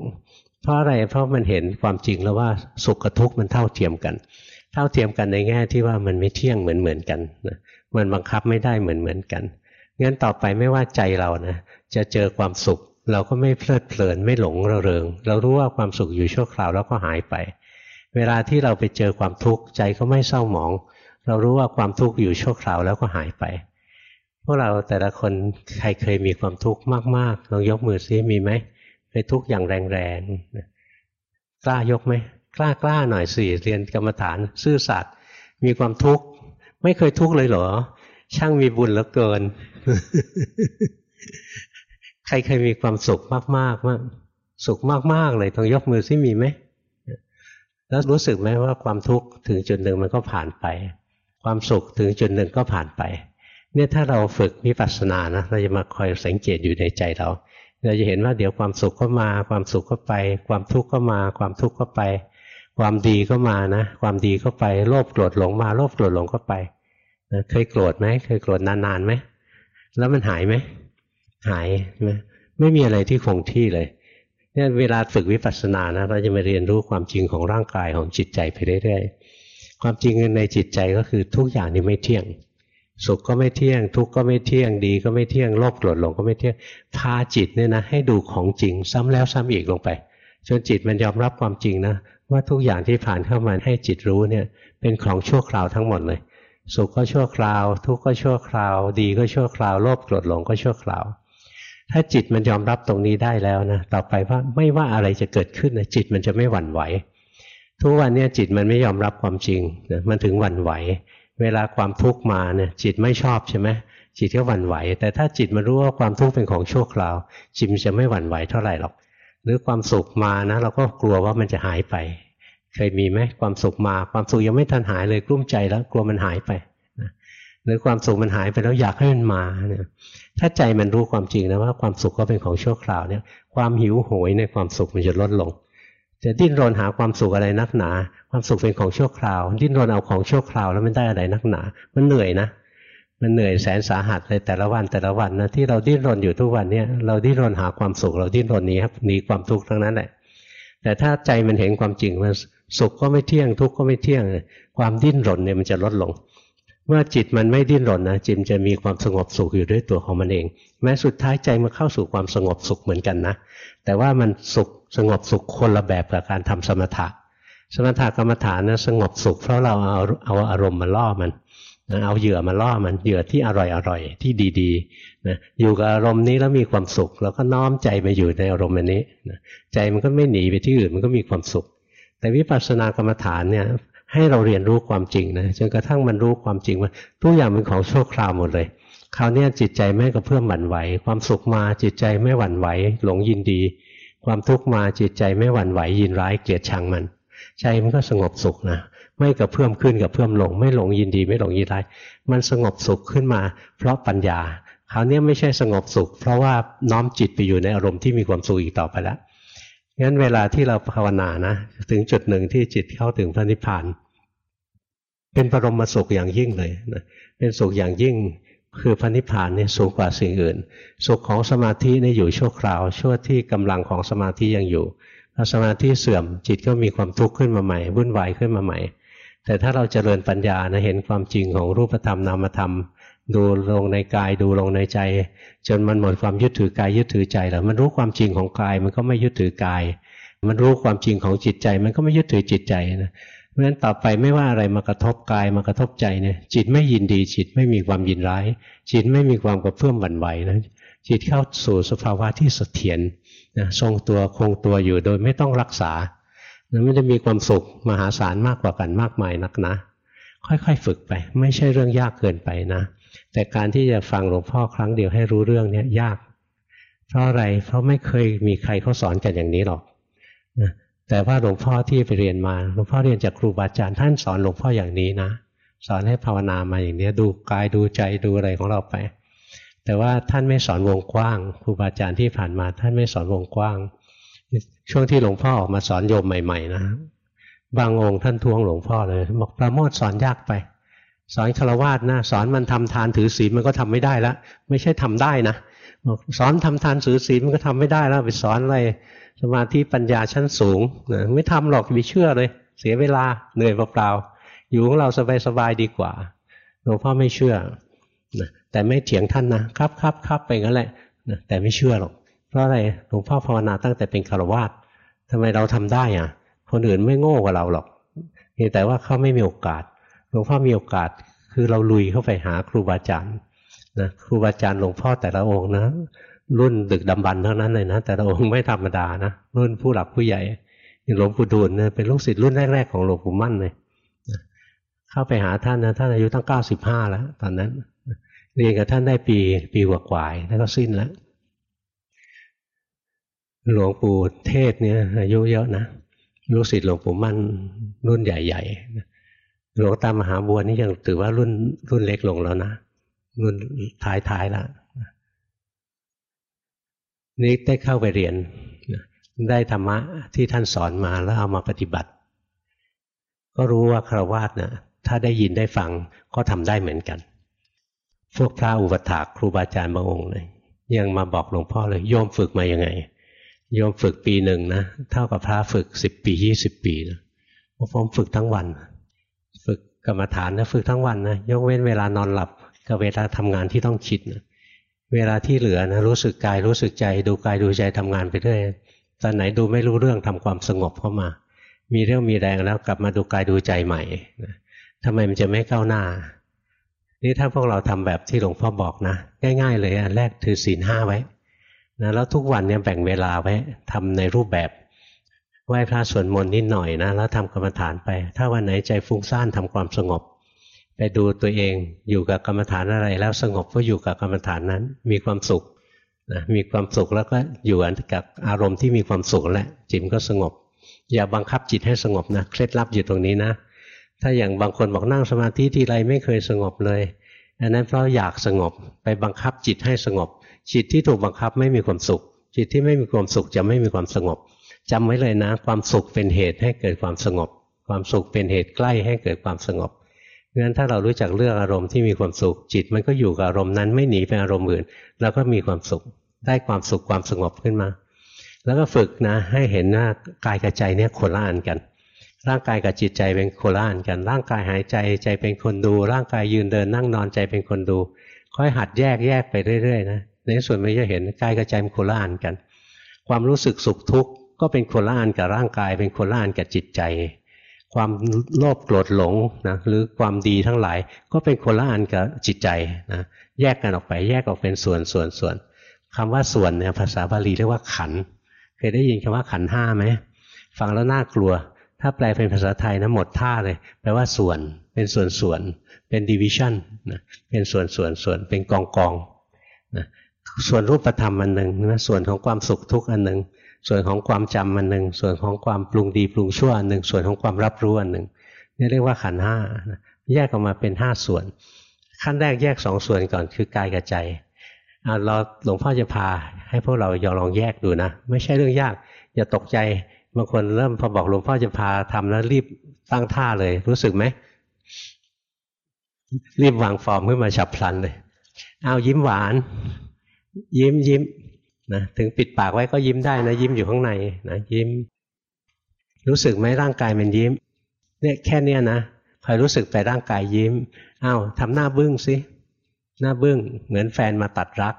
เพราะอะไรเพราะมันเห็นความจริงแล้วว่าสุขกับทุกข์มันเท่าเทียมกัน เท่าเทียมกันในแง่ที่ว่ามันไม่เที่ยงเหมือนเหมือนกันนะมันบังคับไม่ได้เหมือนเหมือนกันงั้นต่อไปไม่ว่าใจเรานะจะเจอความสุขเราก็ไม่เพลิดเพลินไม่หลงระเริง เรารู้ว่าความสุขอยู่ชั่วคราวแล้วก็หายไป เวลาที่เราไปเจอความทุกข์ใจก็ไม่เศร้าหมอง เรารู้ว่าความทุกข์อยู่ชั่วคราวแล้วก็หายไปพวกเราแต่ละคนใครเคยมีความทุกข์มากๆลองยกมือซิมีไหม เคยทุกข์อย่างแรงๆกล้ายกไหมกล้ากล้าหน่อยสิเรียนกรรมฐานซื่อสัตย์มีความทุกข์ไม่เคยทุกข์เลยเหรอ ช่างมีบุญเหลือเกิน ใครเคยมีความสุขมากๆมากสุขมากๆเลยต้องยกมือซิมีไหมแล้วรู้สึกไหมว่าความทุกข์ถึงจุดหนึ่งมันก็ผ่านไป ความสุขถึงจุดหนึ่งก็ผ่านไป เนี่ยถ้าเราฝึกวิปัสสนานะเราจะมาคอยสังเกตอยู่ในใจเรา เราจะเห็นว่าเดี๋ยวความสุขก็มา ความสุขก็ไป ความทุกข์ก็มา ความทุกข์ก็ไป ความดีก็มานะ ความดีก็ไปโลภโกรธหลงมาโลภโกรธหลงก็ไปนะเคยโกรธไหมเคยโกรธนานๆไหมแล้วมันหายไหมหายไหมไม่มีอะไรที่คงที่เลยเนี่ยเวลาฝึกวิปัสสนานะเราจะมาเรียนรู้ความจริงของร่างกายของจิตใจไปเรื่อยๆความจริงในจิตใจก็คือทุกอย่างนี้ไม่เที่ยง สุขก็ไม่เที่ยง ทุกข์ก็ไม่เที่ยงดี ก็ไม่เที่ยงโลภโกรธหลงก็ไม่เที่ยงพาจิตเนี่ยนะให้ดูของจริงซ้ำแล้วซ้ำอีกลงไป จนจิตมันยอมรับความจริงนะว่าทุกอย่างที่ผ่านเข้ามาให้จิตรู้เนี่ยเป็นของชั่วคราวทั้งหมดเลย สุขก็ชั่วคราว ทุกข์ก็ชั่วคราว ดีก็ชั่วคราวโลภโกรธหลงก็ชั่วคราว ถ้าจิตมันยอมรับตรงนี้ได้แล้วนะต่อไปว่าไม่ว่าอะไรจะเกิดขึ้นนะจิตมันจะไม่หวั่นไหวทุกวันนี้จิตมันไม่ยอมรับความจริงนะมันถึงหวั่นไหว เวลาความทุกข์มาเนี่ยจิตไม่ชอบใช่ไหมจิตก็หวั่นไหว แต่ถ้าจิตมันรู้ว่าความทุกข์เป็นของชั่วคราวจิตจะไม่หวั่นไหวเท่าไหร่หรอกหรือความสุขมานะเราก็กลัวว่ามันจะหายไป เคยมีไหมความสุขมา ความสุขยังไม่ทันหายเลยกลุ้มใจแล้วกลัวมันหายไปนะหรือความสุขมันหายไปแล้วอยากให้มันมาเนี่ยถ้าใจมันรู้ความจริงนะว่าความสุขก็เป็นของชั่วคราวเนี่ยความหิวโหยในความสุขมันจะลดลง จะดิ้นรนหาความสุขอะไรนักหนา ความสุขเป็นของชั่วคราว ดิ้นรนเอาของชั่วคราวแล้วมันได้อะไรนักหนา มันเหนื่อยนะ มันเหนื่อยแสนสาหัสเลยแต่ละวันแต่ละวันนะที่เราดิ้นรนอยู่ทุกวันเนี่ยเราดิ้นรนหาความสุข เราดิ้นรนนี้ครับหนีความทุกข์ทั้งนั้นแหละ แต่ถ้าใจมันเห็นความจริงว่าสุขก็ไม่เที่ยงทุกข์ก็ไม่เที่ยง ความดิ้นรนเนี่ยมันจะลดลง เมื่อจิตมันไม่ดิ้นรนนะจิตจะมีความสงบสุขอยู่ด้วยตัวของมันเอง แม้สุดท้ายใจมันเข้าสู่ความสงบสุขเหมือนกันนะแต่ว่ามันสุขสงบสุขคนละแบบกับการทำสมถะ สมถะกรรมฐานนะสงบสุข เพราะเราเอาเอาอารมณ์มาล่อมันนะเอาเหยื่อมาล่อมันเหยื่อที่อร่อยอร่อยที่ดีๆนะอยู่กับอารมณ์นี้แล้วมีความสุข แล้วก็น้อมใจมาอยู่ในอารมณ์อันนี้นะใจมันก็ไม่หนีไปที่อื่นมันก็มีความสุข แต่วิปัสสนากรรมฐานเนี่ย ให้เราเรียนรู้ความจริงนะจนกระทั่งมันรู้ความจริงว่าทุกอย่างเป็นของชั่วคราวหมดเลยคราวนี้จิตใจไม่กระเพื่อมหวั่นไหว ความสุขมาจิตใจไม่หวั่นไหว หลงยินดี ความทุกข์มาจิตใจไม่หวั่นไหว ยินร้ายเกลียดชังมันใจมันก็สงบสุขนะไม่กับเพิ่มขึ้นกับเพิ่มลง ไม่หลงยินดี ไม่หลงยินร้าย มันสงบสุขขึ้นมา เพราะปัญญาคราวนี้ไม่ใช่สงบสุข เพราะว่าน้อมจิตไปอยู่ในอารมณ์ที่มีความสุขอีกต่อไปแล้ว งั้นเวลาที่เราภาวนานะถึงจุดหนึ่งที่จิตเข้าถึงพระนิพพานเป็นปรมสุขอย่างยิ่งเลยนะเป็นสุขอย่างยิ่งคือพระนิพพานนี่สูงกว่าสิ่งอื่น สุขของสมาธินี่อยู่ชั่วคราว ชั่วที่กำลังของสมาธิยังอยู่พอสมาธิเสื่อมจิตก็มีความทุกข์ขึ้นมาใหม่วุ่นวายขึ้นมาใหม่ แต่ถ้าเราจเจริญปัญญานะเห็นความจริงของรูปธรรมนามธรรม ดูลงในกายดูลงในใจ จนมันหมดความยึดถือกายยึดถือใจแล้วมันรู้ความจริงของกาย มันก็ไม่ยึดถือกาย มันรู้ความจริงของจิตใจ มันก็ไม่ยึดถือจิตใจนะเพราะฉะนั้นต่อไปไม่ว่าอะไรมากระทบกายมากระทบใจเนี่ย จิตไม่ยินดี จิตไม่มีความยินร้าย จิตไม่มีความกระเพื่อมหวั่นไหวนะจิตเข้าสู่สภาวะที่เสถียรนะทรงตัวคงตัวอยู่โดยไม่ต้องรักษาแล้วมันจะมีความสุขมหาศาลมากกว่ากันมากมายนักนะ ค่อยๆ ฝึกไป ไม่ใช่เรื่องยากเกินไปนะ แต่การที่จะฟังหลวงพ่อครั้งเดียวให้รู้เรื่องเนี้ยาก เพราะอะไรเพราะไม่เคยมีใครเขาสอนกันอย่างนี้หรอกนะแต่ว่าหลวงพ่อที่ไปเรียนมาหลวงพ่อเรียนจากครูบาอาจารย์ท่านสอนหลวงพ่ออย่างนี้นะ สอนให้ภาวนามาอย่างนี้ดูกายดูใจดูอะไรของเราไป แต่ว่าท่านไม่สอนวงกว้างครูบาอาจารย์ที่ผ่านมา ท่านไม่สอนวงกว้าง ช่วงที่หลวงพ่อออกมาสอนโยมใหม่ ๆ นะ บางองค์ท่านทวงหลวงพ่อเลยบอกประโมทสอนยากไป สอนฆราวาสนะสอนมันทำทานถือศีลมันก็ทำไม่ได้ล้วไม่ใช่ทำได้นะบอกสอนทำทานถือศีลมันก็ทำไม่ได้แล้วไปสอนอะไรสมาธิปัญญาชั้นสูงนะไม่ทำหรอกไปเชื่อเลย เสียเวลาเหนื่อยเปล่าๆอยู่ของเราสบายๆดีกว่าหลวงพ่อไม่เชื่อนะแต่ไม่เถียงท่านนะครับครับครับไปงั้นแหละนะแต่ไม่เชื่อหรอกเพราะอะไรหลวงพ่อภาวนาตั้งแต่เป็นคารวาสทำไมเราทำได้อะคนอื่นไม่โง่กว่าเราหรอกแต่ว่าเขาไม่มีโอกาส หลวงพ่อมีโอกาสคือเราลุยเข้าไปหาครูบาอาจารย์นะครูบาอาจารย์หลวงพ่อแต่ละองค์นะ รุ่นดึกดำบรรทั้งนั้นเลยนะ แต่ละองค์ไม่ธรรมดานะรุ่นผู้หลักผู้ใหญ่หลวงปู่ดูลเนี่ยเป็นลูกศิษย์รุ่นแรกๆของหลวงปู่มั่นเลยเข้าไปหาท่านนะท่านอายุตั้งเก้าสิบห้าแล้วตอนนั้น เรียนกับท่านได้ปีปีกว่าๆแล้วก็สิ้นแล้วหลวงปู่เทศเนี่ยอายุเยอะนะลูกศิษย์หลวงปู่มั่นรุ่นใหญ่ๆ หลวงตามหาบัวนี่ยังถือว่ารุ่นรุ่นเล็กลงแล้วนะ รุ่นท้ายๆแล้วนี่ได้เข้าไปเรียน ได้ธรรมะที่ท่านสอนมาแล้วเอามาปฏิบัติ ก็รู้ว่าคราวาสนะถ้าได้ยินได้ฟังก็ทำได้เหมือนกัน พวกพระอุปถากครูบาอาจารย์บางองค์เลยยังมาบอกหลวงพ่อเลยโยมฝึกมาอยังไง โยมฝึกปีหนึ่งนะ เท่ากับพระฝึกสิบปียี่สิบปีนะผมฝึกทั้งวัน กรรมฐานนะฝึกทั้งวันนะยกเว้นเวลานอนหลับกับเวลาทำงานที่ต้องคิดนะเวลาที่เหลือนะรู้สึกกายรู้สึกใจดูกายดูใจทำงานไปเรื่อยตอนไหนดูไม่รู้เรื่องทำความสงบเข้ามา มีเรื่องมีแรงแล้วกลับมาดูกายดูใจใหม่นะทำไมมันจะไม่ก้าวหน้า นี่ถ้าพวกเราทำแบบที่หลวงพ่อบอกนะง่ายๆเลยอันแรกถือศีลห้าไว้นะแล้วทุกวันเนี่ยแบ่งเวลาไว้ทำในรูปแบบ ไหว้พระสวดมนต์นิดหน่อยนะแล้วทำกรรมฐานไป ถ้าวันไหนใจฟุ้งซ่านทำความสงบ ไปดูตัวเองอยู่กับกรรมฐานอะไร แล้วสงบก็อยู่กับกรรมฐานนั้น มีความสุขนะมีความสุขแล้วก็อยู่กับอารมณ์ที่มีความสุขแหละจิตก็สงบ อย่าบังคับจิตให้สงบนะเคล็ดลับอยู่ตรงนี้นะ ถ้าอย่างบางคนบอกนั่งสมาธิทีไรไม่เคยสงบเลยอันนั้นเพราะอยากสงบไปบังคับจิตให้สงบ จิตที่ถูกบังคับไม่มีความสุข จิตที่ไม่มีความสุขจะไม่มีความสงบ จำไว้เลยนะ ความสุขเป็นเหตุให้เกิดความสงบ ความสุขเป็นเหตุใกล้ให้เกิดความสงบงั้นถ้าเรารู้จักเลือกอารมณ์ที่มีความสุขจิต มันก็อยู่กับอารมณ์นั้นไม่หนีไปอารมณ์อื่น แล้วก็มีความสุขได้ความสุขความสงบขึ้นมา แล้วก็ฝึกนะ ให้เห็นหน้ากายกับใจเนี่ยโคละอันกัน ร่างกายกับจิตใจเป็นโคละอันกัน ร่างกายหายใจใจเป็นคนดู ร่างกายยืนเดินนั่งนอนใจเป็นคนดู ค่อยหัดแยกแยกไปเรื่อยๆนะในส่วนมันจะเห็นกายกับใจเป็นโคละอันกัน ความรู้สึกสุขทุกข์ ก็เป็นโคละอันกับร่างกาย เป็นโคละอันกับจิตใจ ความโลภโกรธหลงนะหรือความดีทั้งหลายก็เป็นคนละอันกับจิตใจนะแยกกันออกไปแยกออกเป็นส่วนส่วนส่วนคำว่าส่วนเนี่ยภาษาบาลีเรียกว่าขันเคยได้ยินคำว่าขันห้าไหมฟังแล้วน่ากลัว ถ้าแปลเป็นภาษาไทยนะหมดท่าเลยแปลว่าส่วนเป็นส่วนส่วนเป็นดิวิชันนะเป็นส่วนส่วนส่วนเป็นกองกองนะส่วนรูปธรรมอันหนึ่งนะส่วนของความสุขทุกข์อันหนึ่ง ส่วนของความจำอันหนึ่งส่วนของความปรุงดีปรุงชั่วอันหนึ่งส่วนของความรับรู้อันหนึ่งนี่เรียกว่าขันห้าแยกออกมาเป็นห้าส่วน ขั้นแรกแยกสองส่วนก่อนคือกายกับใจเราหลวงพ่อจะพาให้พวกเรายอลองแยกดูนะ ไม่ใช่เรื่องยาก อย่าตกใจบางคนเริ่มพอบอกหลวงพ่อจะพาทำแล้วรีบตั้งท่าเลย รู้สึกไหมรีบวางฟอร์มขึ้นมาฉับพลันเลย เอายิ้มหวาน ยิ้มยิ้ม นะถึงปิดปากไว้ก็ยิ้มได้นะยิ้มอยู่ข้างในนะยิ้ม รู้สึกไหมร่างกายมันยิ้ม เนี่ยแค่เนี้ยนะคอยรู้สึกไปร่างกายยิ้มอ้าวทำหน้าบึ้งสิหน้าบึ้งเหมือนแฟนมาตัดรัก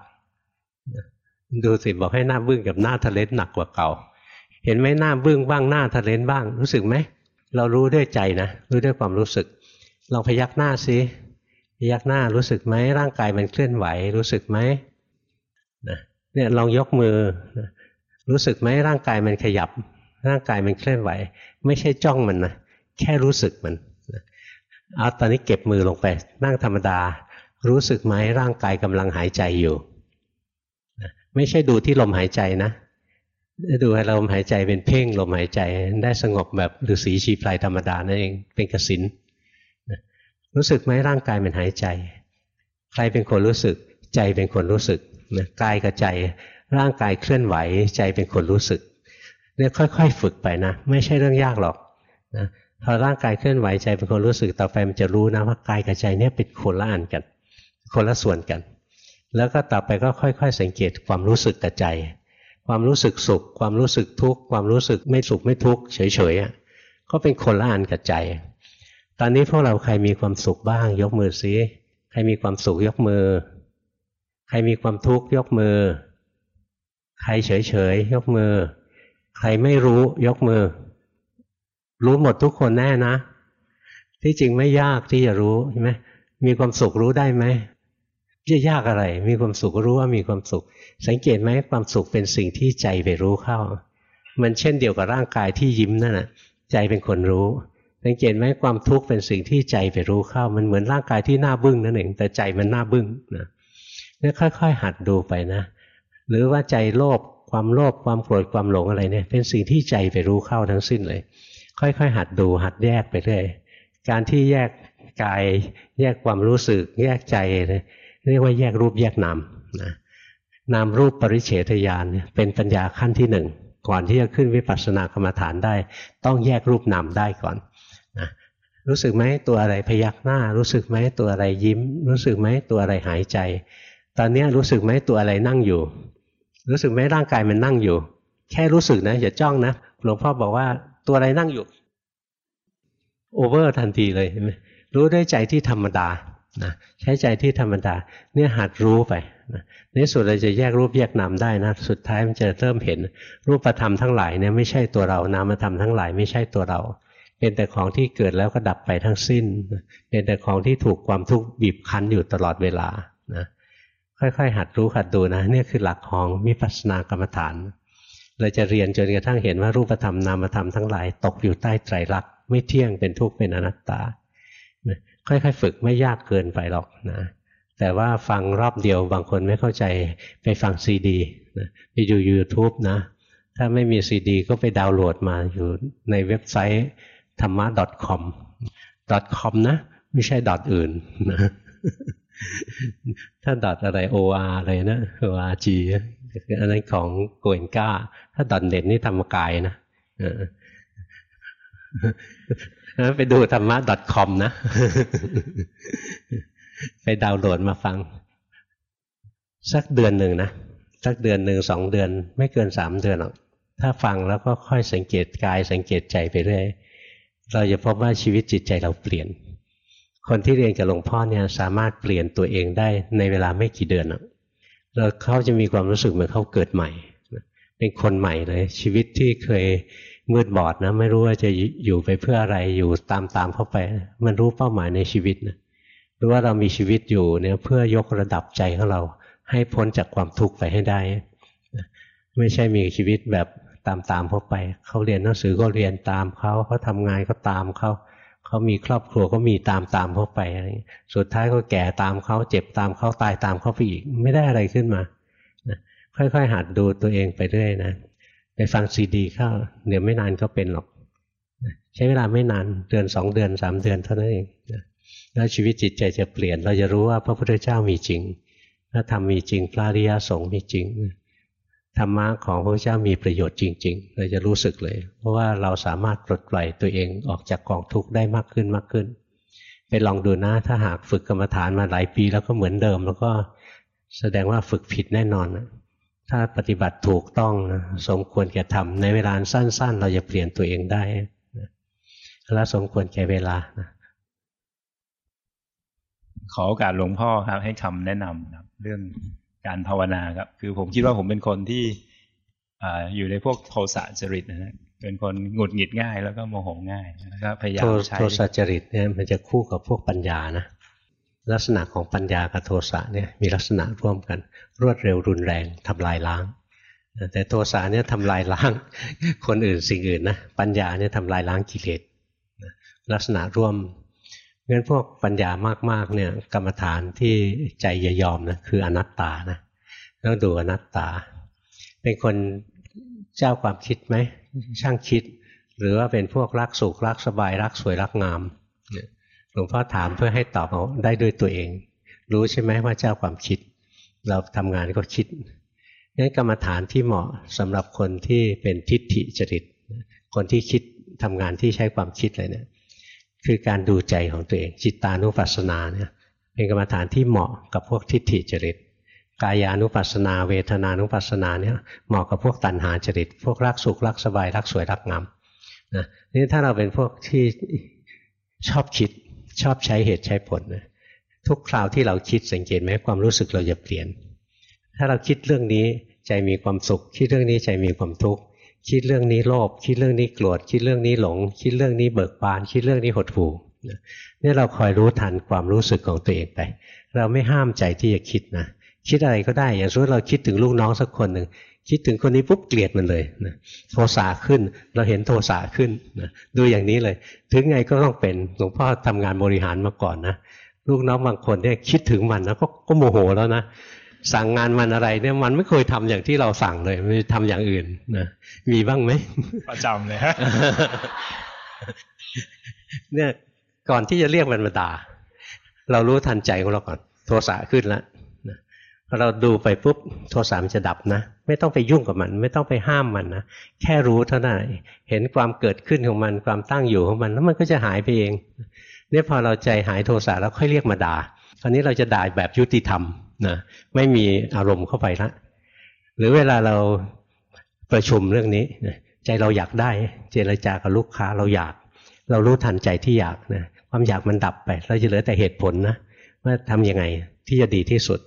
ดูสิบอกให้หน้าบึ้งกับหน้าทะเลนหนักกว่าเก่า เห็นไหมหน้าบึ้งบ้างหน้าทะเลนบ้าง รู้สึกไหมเรารู้ด้วยใจนะรู้ด้วยความรู้สึกลองพยักหน้าสิพยักหน้ารู้สึกไหมร่างกายมันเคลื่อนไหว รู้สึกไหมนะ เนี่ยลองยกมือ รู้สึกไหมร่างกายมันขยับ ร่างกายมันเคลื่อนไหว ไม่ใช่จ้องมันนะแค่รู้สึกมันเอาตอนนี้เก็บมือลงไป นั่งธรรมดา รู้สึกไหมร่างกายกำลังหายใจอยู่ไม่ใช่ดูที่ลมหายใจนะดูให้ลมหายใจเป็นเพ่งลมหายใจได้สงบแบบฤาษีชีพลายธรรมดานั่นเองเป็นกสินรู้สึกไหมร่างกายมันหายใจ ใครเป็นคนรู้สึก ใจเป็นคนรู้สึก นะกายกับใจร่างกายเคลื่อนไหวใจเป็นคนรู้สึกเนี่ยค่อย ๆ ฝึกไปนะ ไม่ใช่เรื่องยากหรอกนะพอร่างกายเคลื่อนไหวใจเป็นคนรู้สึกต่อไปมันจะรู้นะว่ากายกับใจเนี่ยเป็นคนละอันกัน คนละส่วนกัน แล้วก็ต่อไปก็ค่อย ๆ สังเกตความรู้สึกกับใจ ความรู้สึกสุข ความรู้สึกทุกข์ความรู้สึกไม่สุขไม่ทุกข์เฉยๆก็เป็นคนละอันกับใจ ตอนนี้พวกเราใครมีความสุขบ้าง ยกมือซิใครมีความสุขยกมือ ใครมีความทุกข์ยกมือ ใครเฉยเฉยยกมือ ใครไม่รู้ยกมือ รู้หมดทุกคนแน่นะ ที่จริงไม่ยากที่จะรู้ใช่ไหมมีความสุขรู้ได้ไหมจะยากอะไร มีความสุขรู้ว่ามีความสุข สังเกตไหมความสุขเป็นสิ่งที่ใจไปรู้เข้า มันเช่นเดียวกับร่างกายที่ยิ้มนั่นแหะใจเป็นคนรู้ สังเกตไหมความทุกข์เป็นสิ่งที่ใจไปรู้เข้า มันเหมือนร่างกายที่หน้าบึ้งนั่นเองแต่ใจมันหน้าบึ้งนะ เนี่ยค่อย ๆ หัดดูไปนะ หรือว่าใจโลภความโลภความโกรธความหลงอะไรเนี่ย เป็นสิ่งที่ใจไปรู้เข้าทั้งสิ้นเลย ค่อยๆ หัดดูหัดแยกไปเรื่อยการที่แยกกาย แยกความรู้สึก แยกใจเรียกว่าแยกรูปแยกนามนะนามรูปปริเฉทญาณเป็นปัญญาขั้นที่หนึ่งก่อนที่จะขึ้นวิปัสสนากรรมฐานได้ ต้องแยกรูปนามได้ก่อนนะรู้สึกไหมตัวอะไรพยักหน้า รู้สึกไหมตัวอะไรยิ้ม รู้สึกไหมตัวอะไรหายใจ ตอนนี้รู้สึกไหมตัวอะไรนั่งอยู่ รู้สึกไหมร่างกายมันนั่งอยู่ แค่รู้สึกนะอย่าจ้องนะหลวงพ่อบอกว่าตัวอะไรนั่งอยู่ โอเวอร์ทันทีเลยเห็นไหมรู้ด้วยใจที่ธรรมดานะใช้ใจที่ธรรมดา เนี่ยหัดรู้ไปนะในสุดเราจะแยกรูปแยกนามได้นะ สุดท้ายมันจะเริ่มเห็นรูปธรรมทั้งหลายเนี่ยไม่ใช่ตัวเรา นามธรรมทั้งหลายไม่ใช่ตัวเรา เป็นแต่ของที่เกิดแล้วก็ดับไปทั้งสิ้น เป็นแต่ของที่ถูกความทุกข์บีบคั้นอยู่ตลอดเวลานะ ค่อยๆ หัดรู้หัดดูนะนี่คือหลักของมิปัสสนากรรมฐาน เราจะเรียนจนกระทั่งเห็นว่ารูปธรรมนามธรรมทั้งหลายตกอยู่ใต้ไตรลักษณ์ไม่เที่ยงเป็นทุกข์เป็นอนัตตา ค่อยๆ ฝึกไม่ยากเกินไปหรอกนะแต่ว่าฟังรอบเดียวบางคนไม่เข้าใจไปฟังซีดีนะไปดู YouTube นะ ถ้าไม่มีซีดี ก็ไปดาวน์โหลดมาอยู่ในเว็บไซต์ธรรมะ .com .com นะ ไม่ใช่ดอทอื่นนะ ถ้าดอทอะไร or อาอะไรนะ org อันนั้นของโกเอนก้า ถ้าดอทเน็ตนี่ธรรมกายนะไปดูธรรมะ .com นะ ไปดาวน์โหลดมาฟัง สักเดือนหนึ่งนะ สักเดือนหนึ่งสองเดือน ไม่เกินสามเดือนหรอก ถ้าฟังแล้วก็ค่อยสังเกตกายสังเกตใจไปเรื่อยเราจะพบว่าชีวิตจิตใจเราเปลี่ยน คนที่เรียนกับหลวงพ่อเนี่ยสามารถเปลี่ยนตัวเองได้ในเวลาไม่กี่เดือนแล้วเขาจะมีความรู้สึกเหมือนเขาเกิดใหม่ เป็นคนใหม่เลยชีวิตที่เคยมืดบอดนะ ไม่รู้ว่าจะอยู่ไปเพื่ออะไรอยู่ตามตามเข้าไป มันรู้เป้าหมายในชีวิตนะรู้ว่าเรามีชีวิตอยู่เนี่ยเพื่อยกระดับใจของเราให้พ้นจากความทุกข์ไปให้ได้ ไม่ใช่มีชีวิตแบบตามตามเข้าไป เขาเรียนหนังสือก็เรียนตามเขาเขาทำงานก็ตามเขา เขามีครอบครัวก็มีตามตามเขาไป สุดท้ายก็แก่ตามเขาเจ็บตามเขาตายตามเขาไปอีก ไม่ได้อะไรขึ้นมาค่อยๆหัดดูตัวเองไปเรื่อยนะไปฟังซีดีเข้าเดี๋ยวไม่นานก็เป็นหรอก ใช้เวลาไม่นานเดือนสองเดือนสามเดือนเท่านั้นเองแล้วชีวิตจิตใจจะเปลี่ยน เราจะรู้ว่าพระพุทธเจ้ามีจริงพระธรรมมีจริงพระริยสงฆ์มีจริง ธรรมะของพระเจ้ามีประโยชน์จริง ๆ เราจะรู้สึกเลย เพราะว่าเราสามารถปลดปล่อยตัวเองออกจากกองทุกข์ได้มากขึ้นมากขึ้น ไปลองดูนะ ถ้าหากฝึกกรรมฐานมาหลายปีแล้วก็เหมือนเดิม แล้วก็แสดงว่าฝึกผิดแน่นอนนะถ้าปฏิบัติถูกต้องนะสมควรแก่ทำในเวลาสั้น ๆ เราจะเปลี่ยนตัวเองได้แล้วสมควรแก่เวลานะขอโอกาสหลวงพ่อครับให้คำแนะนำเรื่อง การภาวนาครับ คือผมคิดว่าผมเป็นคนที่ออยู่ในพวกโทสะจริตนะเป็นคนหงุดหงิดง่ายแล้วก็โมโหง่ายแล้วก็พยายามใช้โทสะจริตเนี่ยมันจะคู่กับพวกปัญญานะลักษณะของปัญญากับโทสะเนี่ยมีลักษณะร่วมกัน รวดเร็วรุนแรงทำลายล้างแต่โทสะเนี่ยทำลายล้างคนอื่นสิ่งอื่นนะปัญญาเนี่ยทำลายล้างกิเลสลักษณะร่วม งั้นพวกปัญญามากๆเนี่ยกรรมฐานที่ใจยยอมนะคืออนัตตานะต้องดูอนัตตา เป็นคนเจ้าความคิดไหมช่างคิด หรือว่าเป็นพวกรักสุขรักสบายรักสวยรักงามหลวงพ่อถามเพื่อให้ตอบเอาได้ด้วยตัวเอง รู้ใช่ไหมว่าเจ้าความคิด เราทำงานก็คิดงั้นกรรมฐานที่เหมาะสำหรับคนที่เป็นทิฏฐิจริต คนที่คิดทำงานที่ใช้ความคิดเลยเนี่ย คือการดูใจของตัวเองจิตตานุปัสสนาเนี่ยเป็นกรรมฐานที่เหมาะกับพวกทิฏฐิจริต กายานุปัสสนา เวทนานุปัสสนาเนี่ยเหมาะกับพวกตัณหาจริต พวกรักสุขรักสบายรักสวยรักงามนะนี่ถ้าเราเป็นพวกที่ชอบคิดชอบใช้เหตุใช้ผลนะทุกคราวที่เราคิดสังเกตไหมความรู้สึกเราจะเปลี่ยน ถ้าเราคิดเรื่องนี้ใจมีความสุข คิดเรื่องนี้ใจมีความทุกข์ คิดเรื่องนี้โลภคิดเรื่องนี้โกรธคิดเรื่องนี้หลง คิดเรื่องนี้เบิกบาน คิดเรื่องนี้หดหู่นี่เราคอยรู้ทันความรู้สึกของตัวเองไป เราไม่ห้ามใจที่จะคิดนะคิดอะไรก็ได้อย่างสมมติเราคิดถึงลูกน้องสักคนหนึ่งคิดถึงคนนี้ปุ๊บเกลียดมันเลยนะโทสะขึ้นเราเห็นโทสะขึ้นนะดูอย่างนี้เลย ถึงไงก็ต้องเป็นหลวงพ่อทำงานบริหารมาก่อนนะลูกน้องบางคนเนี่ยคิดถึงมันนะก็ก็โมโหแล้วนะ สั่งงานมันอะไรเนี่ยมันไม่เคยทำอย่างที่เราสั่งเลยมันทำอย่างอื่นนะมีบ้างไหมประจำเลยฮะเนี่ยก่อนที่จะเรียกมันมาด่าเรารู้ทันใจของเราก่อน โทสะขึ้นแล้วพอเราดูไปปุ๊บโทสะมันจะดับนะ ไม่ต้องไปยุ่งกับมัน ไม่ต้องไปห้ามมันนะแค่รู้เท่านั้นเห็นความเกิดขึ้นของมันความตั้งอยู่ของมันแล้วมันก็จะหายไปเองเนี่ยพอเราใจหายโทสะแล้วค่อยเรียกมาด่าคราวนี้เราจะด่าแบบยุติธรรม นะไม่มีอารมณ์เข้าไปละหรือเวลาเราประชุมเรื่องนี้ใจเราอยากได้เจรจากับลูกค้าเราอยาก เรารู้ทันใจที่อยากนะความอยากมันดับไป เราจะเหลือแต่เหตุผลนะว่าทำยังไงที่จะดีที่สุด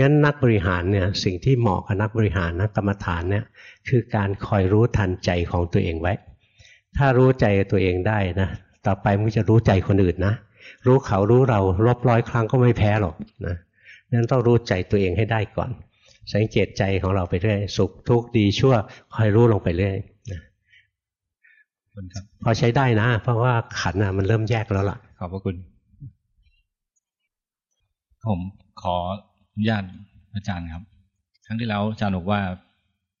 งั้นนักบริหารเนี่ยสิ่งที่เหมาะกับนักบริหารนักกรรมฐานเนี่ยคือการคอยรู้ทันใจของตัวเองไว้ ถ้ารู้ใจตัวเองได้นะต่อไปมันจะรู้ใจคนอื่นนะรู้เขารู้เรารบร้อยครั้งก็ไม่แพ้หรอกนะ นั้นต้องรู้ใจตัวเองให้ได้ก่อน สังเกตใจของเราไปเรื่อยสุขทุกข์ดีชั่วคอยรู้ลงไปเรื่อยนะพอใช้ได้นะ เพราะว่าขันอะมันเริ่มแยกแล้วล่ะ ขอบพระคุณ ผมขออนุญาตอาจารย์ครับ ครั้งที่แล้วอาจารย์บอกว่า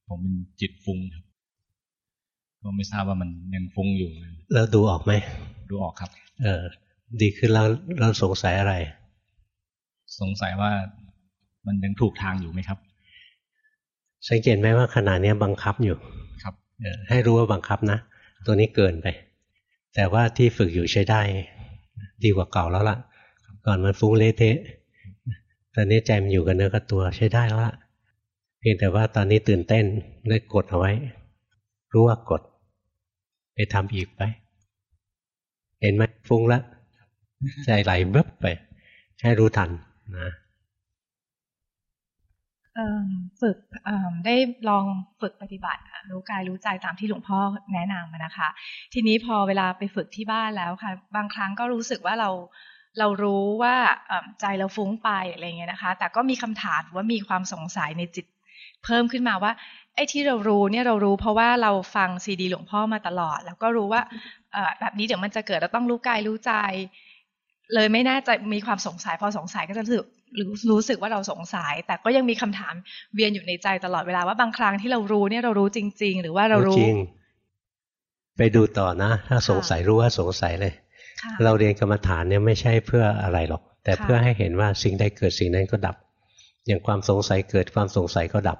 ผมเป็นจิตฟุ้งครับก็ไม่ทราบว่ามันยังฟุ้งอยู่ แล้วดูออกไหม ดูออกครับ เออ ดีขึ้นแล้วเราสงสัยอะไร สงสัยว่ามันยังถูกทางอยู่ไหมครับ สังเกตไหมว่าขณะนี้บังคับอยู่ครับให้รู้ว่าบังคับนะ ตัวนี้เกินไป แต่ว่าที่ฝึกอยู่ใช้ได้ ดีกว่าเก่าแล้วล่ะ ก่อนมันฟุ้งเละเทะตอนนี้ใจมันอยู่กับเนื้อกับตัวใช้ได้แล้วละเพียงแต่ว่าตอนนี้ตื่นเต้นเลยกดเอาไว้ รู้ว่ากด ไปทำอีกไป เห็นไหมฟุ้งแล้วใจไหลเบิบไปให้รู้ทัน นะฝึกได้ลองฝึกปฏิบัติรู้กายรู้ใจตามที่หลวงพ่อแนะนำนะคะ ทีนี้พอเวลาไปฝึกที่บ้านแล้วค่ะ บางครั้งก็รู้สึกว่าเราเรารู้ว่าใจเราฟุ้งไปอะไรเงี้ยนะคะ แต่ก็มีคำถามว่ามีความสงสัยในจิตเพิ่มขึ้นมาว่าไอ้ที่เรารู้เนี่ยเรารู้เพราะว่าเราฟังซีดีหลวงพ่อมาตลอด แล้วก็รู้ว่าแบบนี้เดี๋ยวมันจะเกิดเราต้องรู้กายรู้ใจ เลยไม่แน่ใจมีความสงสัยพอสงสัยก็จะรู้สึกรู้สึกว่าเราสงสัย แต่ก็ยังมีคำถามเวียนอยู่ในใจตลอดเวลาว่าบางครั้งที่เรารู้เนี่ยเรารู้จริง ๆ หรือว่าเรารู้จริงไปดูต่อนะ ถ้าสงสัยรู้ว่าสงสัยเลย เราเรียนกรรมฐานเนี่ยไม่ใช่เพื่ออะไรหรอก แต่เพื่อให้เห็นว่าสิ่งใดเกิดสิ่งนั้นก็ดับ อย่างความสงสัยเกิดความสงสัยก็ดับ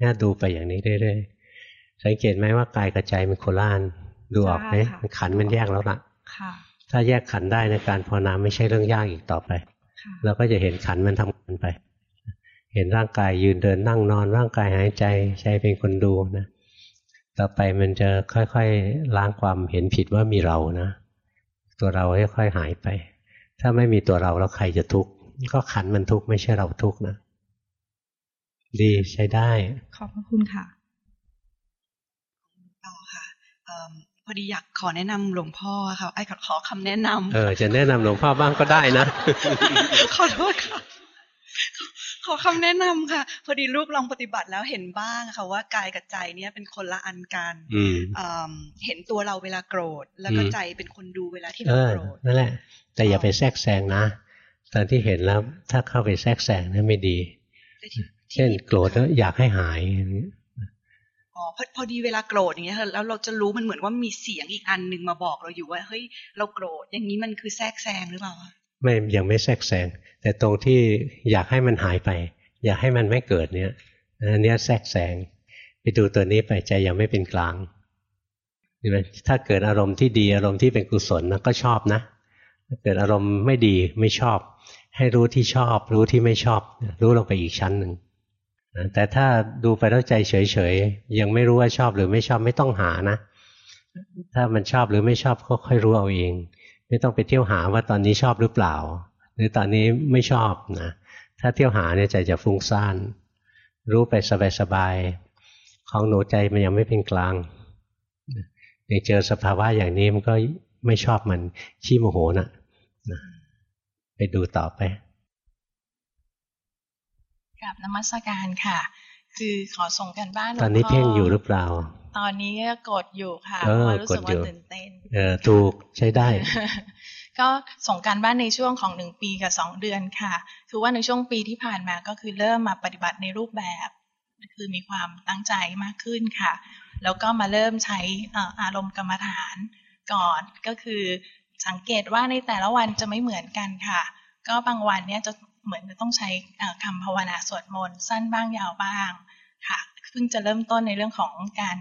นี่ดูไปอย่างนี้เรื่อยๆสังเกตไหมว่ากายกระใจมันโคล่านดูออกไหมขันมันแยกแล้วล่ะ ถ้าแยกขันได้ในการภาวนาไม่ใช่เรื่องยากอีกต่อไป เราก็จะเห็นขันมันทำงานไป เห็นร่างกายยืนเดินนั่งนอน ร่างกายหายใจใจเป็นคนดูนะต่อไปมันจะค่อยๆล้างความเห็นผิดว่ามีเรานะ ตัวเราค่อยๆหายไป ถ้าไม่มีตัวเราแล้วใครจะทุกข์ก็ขันมันทุกข์ไม่ใช่เราทุกข์นะ ดีใช้ได้ ขอบพระคุณค่ะต่อค่ะ พอดีอยากขอแนะนำหลวงพ่อค่ะไอ้ขอคำแนะนำเออจะแนะนำหลวงพ่อบ้างก็ได้นะขอโทษค่ะขอคำแนะนำค่ะ พอดีลูกลองปฏิบัติแล้วเห็นบ้างค่ะว่ากายกับใจเนี่ยเป็นคนละอันกันเห็นตัวเราเวลาโกรธ แล้วก็ใจเป็นคนดูเวลาที่เราโกรธนั่นแหละ แต่อย่าไปแทรกแซงนะ ตอนที่เห็นแล้วถ้าเข้าไปแทรกแซงนั่นไม่ดี เช่นโกรธแล้วอยากให้หายอ๋ อพอพอดีเวลาโกรธอย่างเงี้ยแล้วเราจะรู้มันเหมือนว่ามีเสียงอีกอันหนึ่งมาบอกเราอยู่ว่าเฮ้ยเราโกรธอย่างนี้มันคือแทรกแซงหรือเปล่าไม่ยังไม่แทรกแซงแต่ตรงที่อยากให้มันหายไป อยากให้มันไม่เกิดเนี้ยอันนี้แทรกแซงไปดูตัวนี้ไปใจยังไม่เป็นกลางเห็นไหมถ้าเกิดอารมณ์ที่ดีอารมณ์ที่เป็นกุศลนะก็ชอบนะถ้าเกิดอารมณ์ไม่ดีไม่ชอบ ให้รู้ที่ชอบ รู้ที่ไม่ชอบ รู้ลงไปอีกชั้นหนึ่ง แต่ถ้าดูไปแล้วใจเฉยๆ ยังไม่รู้ว่าชอบหรือไม่ชอบไม่ต้องหานะ ถ้ามันชอบหรือไม่ชอบก็ค่อยรู้เอาเอง ไม่ต้องไปเที่ยวหาว่าตอนนี้ชอบหรือเปล่า หรือตอนนี้ไม่ชอบนะถ้าเที่ยวหาเนี่ยใจจะฟุ้งซ่าน รู้ไปสบายๆของหนูใจมันยังไม่เป็นกลางยังเจอสภาวะอย่างนี้มันก็ไม่ชอบมันขี้โมโหนะ่ะไปดูต่อไป กับนมัสการค่ะ คือขอส่งกันบ้านตอนนี้เพ่งอยู่หรือเปล่า ตอนนี้ก็กดอยู่ค่ะเพราะรู้สึกว่าตื่นเต้นเออถูกใช้ได้ ก็ส่งการบ้านในช่วงของหนึ่งปีกับสองเดือนค่ะ คือว่าในช่วงปีที่ผ่านมาก็คือเริ่มมาปฏิบัติในรูปแบบ คือมีความตั้งใจมากขึ้นค่ะ แล้วก็มาเริ่มใช้อารมณ์กรรมฐานก่อนก็คือสังเกตว่าในแต่ละวันจะไม่เหมือนกันค่ะ ก็บางวันเนี้ยจะ เหมือนจะต้องใช้คำภาวนาสวดมนต์สั้นบ้างยาวบ้างค่ะเพิ่งจะเริ่มต้นในเรื่องของการ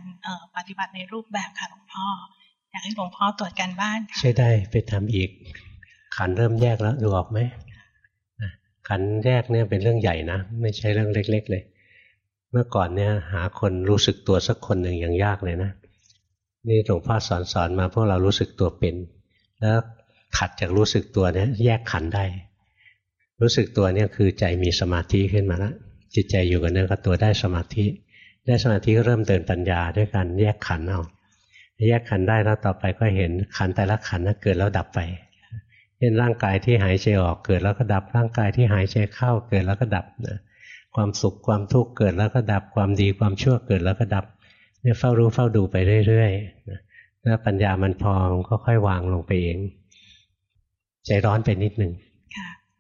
ปฏิบัติในรูปแบบค่ะหลวงพ่อ อยากให้หลวงพ่อตรวจการบ้านค่ะใช่ได้ไปทำอีก ขันเริ่มแยกแล้วดูออกไหมขันแยกเนี่ยเป็นเรื่องใหญ่นะ ไม่ใช่เรื่องเล็ก ๆ เลย เมื่อก่อนเนี่ยหาคนรู้สึกตัวสักคนหนึ่งยังยากเลยนะนี่หลวงพ่อสอนสอนมาพวกเรารู้สึกตัวเป็น แล้วขัดจากรู้สึกตัวเนี่ยแยกขันได้ รู้สึกตัวเนี่ยคือใจมีสมาธิขึ้นมาแล้วจิตใจอยู่กับเนื้อกับตัวได้สมาธิ ได้สมาธิก็เริ่มเดินปัญญาด้วยการแยกขันเอาแยกขันได้แล้วต่อไปก็เห็นขันแต่ละขันนั้นเกิดแล้วดับไปเช่นร่างกายที่หายใจออกเกิดแล้วก็ดับ ร่างกายที่หายใจเข้าเกิดแล้วก็ดับนะความสุขความทุกข์เกิดแล้วก็ดับความดีความชั่วเกิดแล้วก็ดับเนี่ยเฝ้ารู้เฝ้าดูไปเรื่อยๆแล้วปัญญามันพอมันก็ค่อยวางลงไปเอง ใจร้อนไปนิดหนึ่ง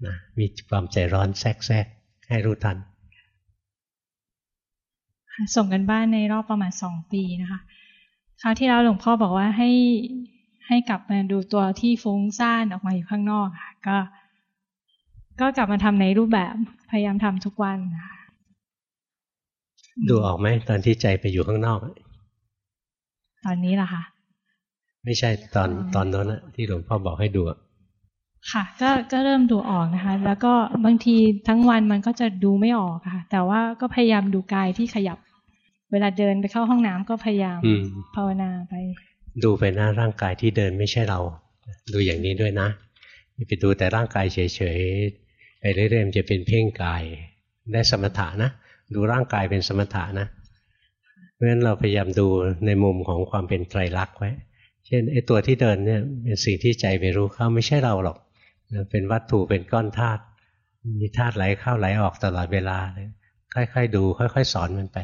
นะมีความใจร้อนแทรกแทรกให้รู้ทันส่งกันบ้านในรอบประมาณสองปีนะคะคราวที่แล้วหลวงพ่อบอกว่าให้ให้กลับมาดูตัวที่ฟุ้งซ่านออกมาอยู่ข้างนอกค่ะ ก็ ก็กลับมาทำในรูปแบบพยายามทำทุกวันค่ะดูออกไหมตอนที่ใจไปอยู่ข้างนอก ตอนนี้ล่ะค่ะ ไม่ใช่ตอนตอนนั้นที่หลวงพ่อบอกให้ดู ค่ะก็ก็เริ่มดูออกนะคะ แล้วก็บางทีทั้งวันมันก็จะดูไม่ออกค่ะ แต่ว่าก็พยายามดูกายที่ขยับ เวลาเดินไปเข้าห้องน้ำก็พยายามภาวนาไป ดูไปหน้าร่างกายที่เดินไม่ใช่เรา ดูอย่างนี้ด้วยนะไปดูแต่ร่างกายเฉยๆไปเรื่อยๆจะเป็นเพ่งกายได้สมถะนะดูร่างกายเป็นสมถะนะเพราะฉะนั้นเราพยายามดูในมุมของความเป็นไตรลักษณ์ไว้ เช่นไอ้ตัวที่เดินเนี่ยเป็นสิ่งที่ใจไปรู้เข้าไม่ใช่เราหรอก เป็นวัตถุเป็นก้อนธาตุมีธาตุไหลเข้าไหลออกตลอดเวลาค่อยๆดู ค่อย ๆ สอนมันไป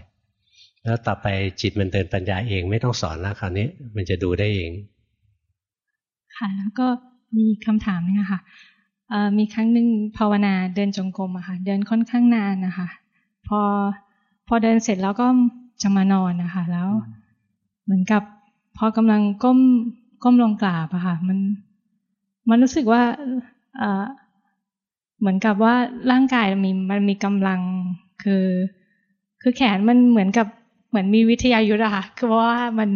แล้วต่อไปจิตมันเดินปัญญาเองไม่ต้องสอนแล้วคราวนี้ มันจะดูได้เอง ค่ะแล้วก็มีคำถามนึงค่ะมีครั้งหนึ่งภาวนาเดินจงกรมอะค่ะ เดินค่อนข้างนานนะคะพอพอเดินเสร็จแล้วก็จะมานอนนะคะแล้ว เหมือนกับ พอกำลังก้มก้มลงกราบอะค่ะ มันมันรู้สึกว่า เออเหมือนกับว่าร่างกายมีมันมีกำลังคือ คือแขนมันเหมือนกับเหมือนมีวิทยายุทธ์อะค่ะคือว่ามัน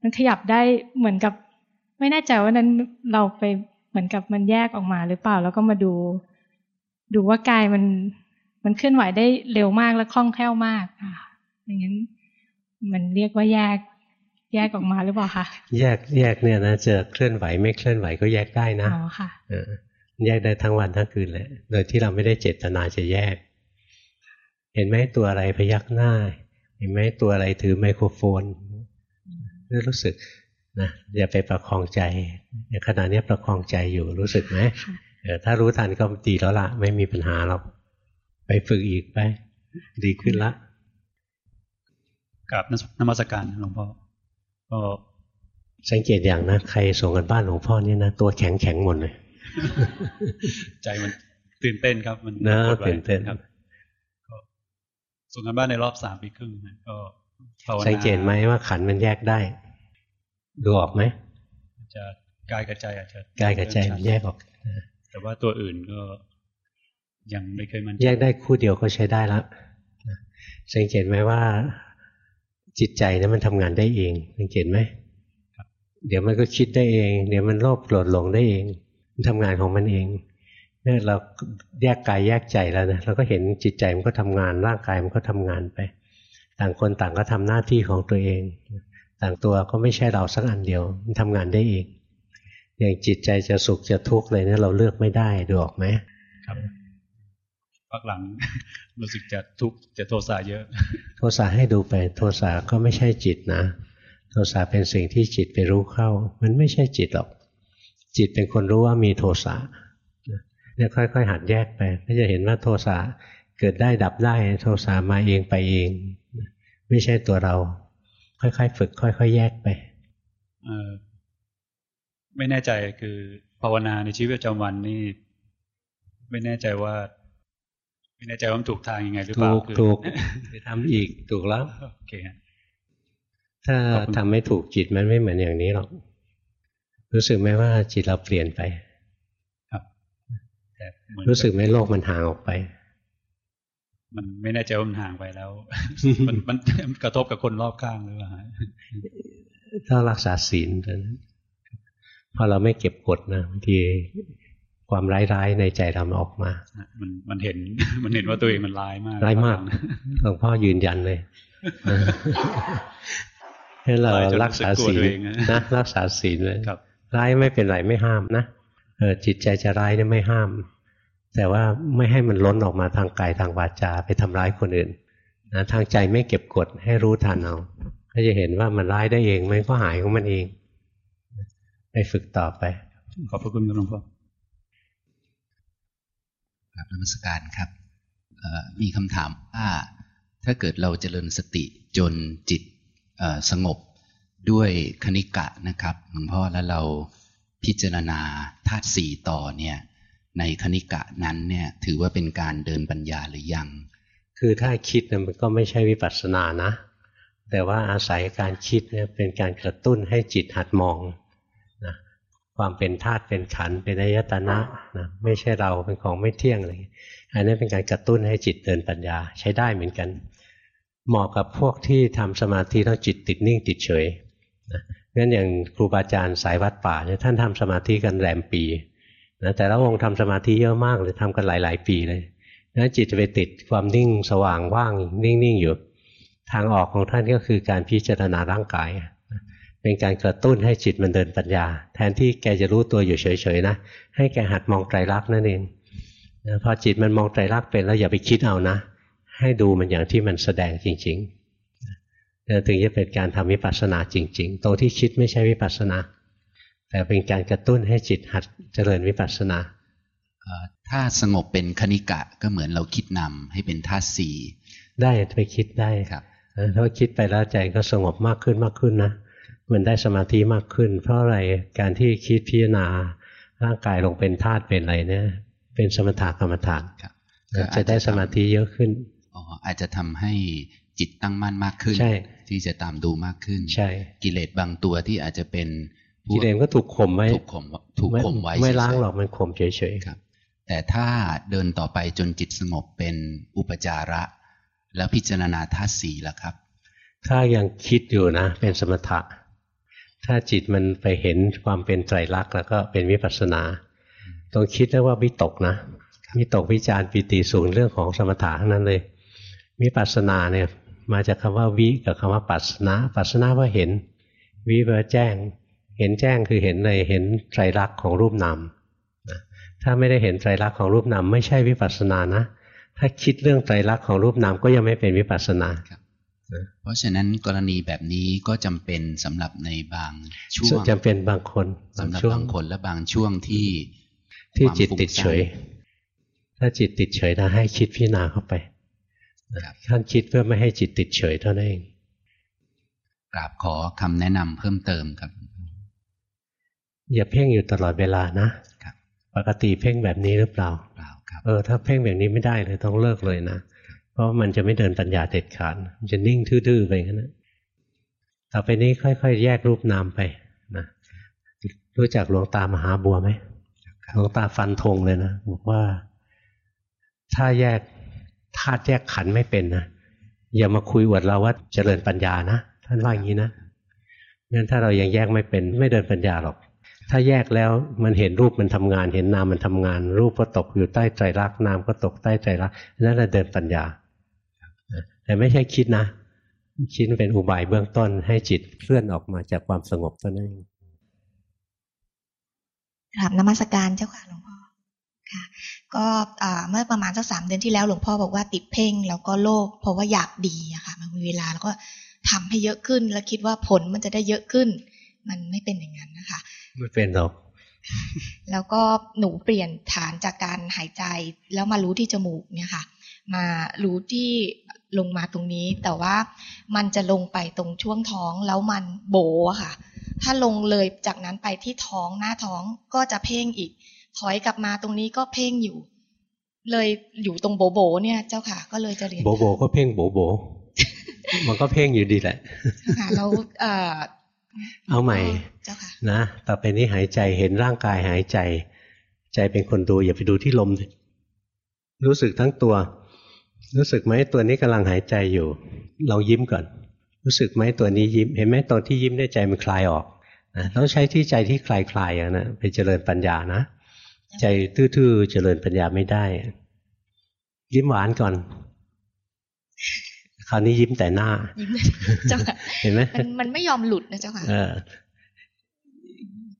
มันขยับได้เหมือนกับ ไม่แน่ใจว่านั้นเราไปเหมือนกับมันแยกออกมาหรือเปล่า แล้วก็มาดู ดูว่ากายมันมันเคลื่อนไหวได้เร็วมากและคล่องแคล่วมากค่ะอย่างนั้นมันเรียกว่าแยก แยกออกมาหรือเปล่าคะแยกแยกเนี่ยนะจะเคลื่อนไหวไม่เคลื่อนไหวก็แยกได้นะอ๋อค่ะ แยกได้ทั้งวันทั้งคืนเลยโดยที่เราไม่ได้เจตนาจะแยก เห็นไหมตัวอะไรพยักหน้า เห็นไหมตัวอะไรถือไมโครโฟนรู้สึกนะอย่าไปประคองใจในขณะนี้ประคองใจอยู่รู้สึกไหมถ้ารู้ทันก็ดีแล้วละไม่มีปัญหาหรอกไปฝึกอีกไป ดีขึ้นละกับนมัสการหลวงพ่อก็สังเกตอย่างนะ ใครส่งกันบ้านหลวงพ่อนี่นะ ตัวแข็งแข็งหมดเลย ใจมันตื่นเต้นครับ มันนะตื่นเต้นครับส่งกันบ้านในรอบสามปีครึ่งก็สังเกตไหมว่าขันมันแยกได้ ดูออกไหมจะกายกระจายอาจจะกายกระจายแยกออก แต่ว่าตัวอื่นก็ยังไม่เคยมันแยกได้คู่เดียวก็ใช้ได้แล้วสังเกตไหมว่า จิตใจนั้นมันทำงานได้เอง สังเกตไหมเดี๋ยวมันก็คิดได้เอง เดี๋ยวมันโลภโกรธหลงได้เอง มันทำงานของมันเองเนี่ยเราแยกกายแยกใจแล้วนะเราก็เห็นจิตใจมันก็ทำงานร่างกายมันก็ทำงานไป ต่างคนต่างก็ทำหน้าที่ของตัวเอง ต่างตัวก็ไม่ใช่เราสักอันเดียว มันทำงานได้เองอย่างจิตใจจะสุขจะทุกข์เลยเนี่ยเราเลือกไม่ได้ดูออกไหมครับพักหลังรู้สึกจะทุกข์จะโทสะเยอะ โทสะให้ดูไป โทสะก็ไม่ใช่จิตนะ โทสะเป็นสิ่งที่จิตไปรู้เข้า มันไม่ใช่จิตหรอก จิตเป็นคนรู้ว่ามีโทสะเนี่ยค่อยๆหัดแยกไปก็จะเห็นว่าโทสะเกิดได้ดับได้โทสะมาเองไปเอง ไม่ใช่ตัวเรา ค่อยๆฝึก ค่อยๆแยกไปเออไม่แน่ใจคือภาวนาในชีวิตประจำวันนี่ ไม่แน่ใจว่า ไม่แน่ใจว่ามันถูกทางยังไงหรือเปล่าถูกถูกไปทำอีกถูกแล้วโอเคถ้าทำไม่ถูกจิตมันไม่เหมือนอย่างนี้หรอก รู้สึกไหมว่าจิตเราเปลี่ยนไป ครับรู้สึกไหมโลกมันห่างออกไป มันไม่แน่ใจว่ามันห่างไปแล้ว มันมันกระทบกับคนรอบข้างหรือเปล่าถ้ารักษาศีลตอนนั้นพอเราไม่เก็บกดนะบางทีความร้ายๆในใจเราออกมา มันมันเห็น มันเห็นว่าตัวเองมันร้ายมาก ร้ายมาก หลวงพ่อยืนยันเลยให้เรารักษาศีลนะรักษาศีลเลยร้ายไม่เป็นไรไม่ห้ามนะเออจิตใจจะร้ายเนี่ยไม่ห้าม แต่ว่าไม่ให้มันล้นออกมาทางกายทางวาจาไปทำร้ายคนอื่นนะทางใจไม่เก็บกดให้รู้ทันเอาก็จะเห็นว่ามันร้ายได้เองมันก็หายของมันเองไปฝึกต่อไป ขอบพระคุณครับหลวงพ่อครับนมัสการครับมีคำถามว่าถ้าเกิดเราเจริญสติจนจิตสงบ ด้วยคณิกะนะครับหลวงพ่อแล้วเราพิจารณาธาตุสี่ต่อเนี่ยในคณิกะนั้นเนี่ยถือว่าเป็นการเดินปัญญาหรือยัง คือถ้าคิดมันก็ไม่ใช่วิปัสสนานะ แต่ว่าอาศัยการคิดเนี่ยเป็นการกระตุ้นให้จิตหัดมองนะความเป็นธาตุเป็นขันเป็นอายตนะนะไม่ใช่เราเป็นของไม่เที่ยงอะไรอันนี้เป็นการกระตุ้นให้จิตเดินปัญญาใช้ได้เหมือนกัน เหมาะกับพวกที่ทำสมาธิแล้วจิตติดนิ่งติดเฉย นะงั้นอย่างครูบาอาจารย์สายวัดป่าเนี่ยท่านทำสมาธิกันแรมปีนะแต่ละองค์ทำสมาธิเยอะมากเลยทำกันหลาย ๆ ปีเลยนั้นจิตจะไปติดความนิ่งสว่างว่างนิ่งๆอยู่ ทางออกของท่านก็คือการพิจารณาร่างกาย เป็นการกระตุ้นให้จิตมันเดินปัญญา แทนที่แกจะรู้ตัวอยู่เฉยๆนะให้แกหัดมองไตรลักษณ์นั่นเองพอจิตมันมองไตรลักษณ์เป็นแล้วอย่าไปคิดเอานะ ให้ดูมันอย่างที่มันแสดงจริง ๆ ถึงจะเป็นการทำวิปัสสนาจริง ๆ ตรงที่คิดไม่ใช่วิปัสสนา แต่เป็นการกระตุ้นให้จิตหัดเจริญวิปัสสนา ถ้าสงบเป็นคณิกะก็เหมือนเราคิดนำให้เป็นธาตุสี่ได้ไปคิดได้ครับถ้าคิดไปแล้วใจก็สงบมากขึ้นมากขึ้นนะมันได้สมาธิมากขึ้น เพราะอะไรการที่คิดพิจารณาร่างกายลงเป็นธาตุเป็นอะไรเนี่ย เป็นสมถะกรรมฐานจะได้สมาธิเยอะขึ้นอ๋ออาจจะทำให้จิตตั้งมั่นมากขึ้น ที่จะตามดูมากขึ้น ใช่ กิเลสบางตัวที่อาจจะเป็นกิเลสก็ถูกข่มไว้ถูกข่มถูกข่มไว้ไม่ล้างหรอกมันข่มเฉยๆครับ แต่ถ้าเดินต่อไปจนจิตสงบเป็นอุปจาระ แล้วพิจารณาธาตุสี่แล้วครับ ถ้ายังคิดอยู่นะ เป็นสมถะ ถ้าจิตมันไปเห็นความเป็นไตรลักษณ์แล้วก็เป็นวิปัสสนาต้องคิดได้ว่าวิตกนะวิตกวิจารปิติสูงเรื่องของสมถะทั้งนั้นเลยวิปัสสนาเนี่ย มาจากคาว่าวิกับคำว่าปัสนาปัสนาว่าเห็น วิแปลว่าแจ้ง เห็นแจ้งคือเห็นในเห็นไตรลักษณ์ของรูปนามถ้าไม่ได้เห็นไตรลักษณ์ของรูปนามไม่ใช่วิปัสสนานะ ถ้าคิดเรื่องไตรลักษณ์ของรูปนามก็ยังไม่เป็นวิปัสสนาเพราะฉะนั้นกรณีแบบนี้ก็จำเป็นสำหรับในบางช่วงจำเป็นบางคนสำหรับบางคนและบางช่วงที่ที่จิตติดเฉย ถ้าจิตติดเฉยนะให้คิดพิจารณาเข้าไป ท่านคิดเพื่อไม่ให้จิตติดเฉยเท่านั้นเองกราบขอคำแนะนำเพิ่มเติมครับ อย่าเพ่งอยู่ตลอดเวลานะปกติเพ่งแบบนี้หรือเปล่าเปล่าครับเออถ้าเพ่งแบบนี้ไม่ได้เลยต้องเลิกเลยนะเพราะมันจะไม่เดินปัญญาเด็ดขาดมันจะนิ่งทื่อๆไปงั้นนะต่อไปนี้ค่อยๆ แยกรูปนามไปนะรู้จักหลวงตามหาบัวไหมหลวงตาฟันธงเลยนะบอกว่า ถ้าแยก ธาตุแยกขันไม่เป็นนะอย่ามาคุยอวดเราว่าเจริญปัญญานะท่านว่าอย่างนี้นะงั้นถ้าเรายังแยกไม่เป็นไม่เดินปัญญาหรอก ถ้าแยกแล้วมันเห็นรูปมันทำงาน เห็นนามมันทำงาน รูปก็ตกอยู่ใต้ใจรักนามก็ตกใต้ใจรักนั่นแหละเดินปัญญาแต่ไม่ใช่คิดนะคิดเป็นอุบายเบื้องต้นให้จิตเคลื่อนออกมาจากความสงบตัวนั้นเองครับนมัสการเจ้าค่ะหลวงพ่อ ค่ะก็เมื่อประมาณสักสามเดือนที่แล้วหลวงพ่อบอกว่าติดเพ่งแล้วก็โลภเพราะว่าอยากดีอะค่ะมันมีเวลาแล้วก็ทำให้เยอะขึ้นแล้วคิดว่าผลมันจะได้เยอะขึ้น มันไม่เป็นอย่างนั้นนะคะไม่เป็นหรอกแล้วก็หนูเปลี่ยนฐานจากการหายใจ แล้วมารู้ที่จมูกเนี่ยค่ะ มารู้ที่ลงมาตรงนี้ แต่ว่ามันจะลงไปตรงช่วงท้องแล้วมันโบอะค่ะ ถ้าลงเลยจากนั้นไปที่ท้องหน้าท้องก็จะเพ่งอีก ถอยกลับมาตรงนี้ก็เพ่งอยู่ เลยอยู่ตรงโบโบ เนี่ย เจ้าค่ะ ก็เลยจะเรียนโบโบก็เพ่งโบโบ มันก็เพ่งอยู่ดีแหละค่ะเราเออเอาใหม่นะต่อไปนี้หายใจเห็นร่างกายหายใจ ใจเป็นคนดูอย่าไปดูที่ลม รู้สึกทั้งตัว รู้สึกไหมตัวนี้กำลังหายใจอยู่เรายิ้มก่อน รู้สึกไหมตัวนี้ยิ้ม เห็นไหมตอนที่ยิ้มได้ใจมันคลายออกนะต้องใช้ที่ใจที่คลายคลายอย่างนะไปเจริญปัญญานะ ใจทื่อๆเจริญปัญญาไม่ได้ ยิ้มหวานก่อน คราวนี้ยิ้มแต่หน้าเจ้าค่ะเห็นไหมมันไม่ยอมหลุดนะเจ้าค่ะ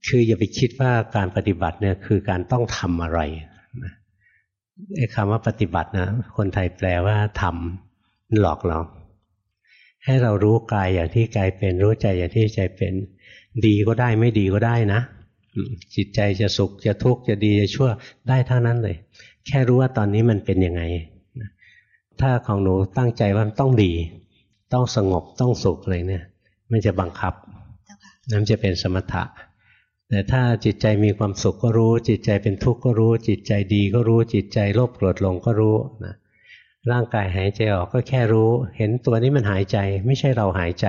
คืออย่าไปคิดว่าการปฏิบัติเนี่ยคือการต้องทำอะไรไอ้คำว่าปฏิบัตินะคนไทยแปลว่าทำหลอกเราให้เรารู้กายอย่างที่กายเป็น รู้ใจอย่างที่ใจเป็น ดีก็ได้ไม่ดีก็ได้นะ จิตใจจะสุขจะทุกข์จะดีจะชั่วได้เท่านั้นเลย แค่รู้ว่าตอนนี้มันเป็นยังไง ถ้าของหนูตั้งใจว่าต้องดี ต้องสงบต้องสุขเลยเนี่ย มันจะบังคับนั่นจะเป็นสมถะ แต่ถ้าจิตใจมีความสุขก็รู้ จิตใจเป็นทุกข์ก็รู้ จิตใจดีก็รู้ จิตใจโลภโกรธลงก็รู้นะร่างกายหายใจออกก็แค่รู้ เห็นตัวนี้มันหายใจ ไม่ใช่เราหายใจ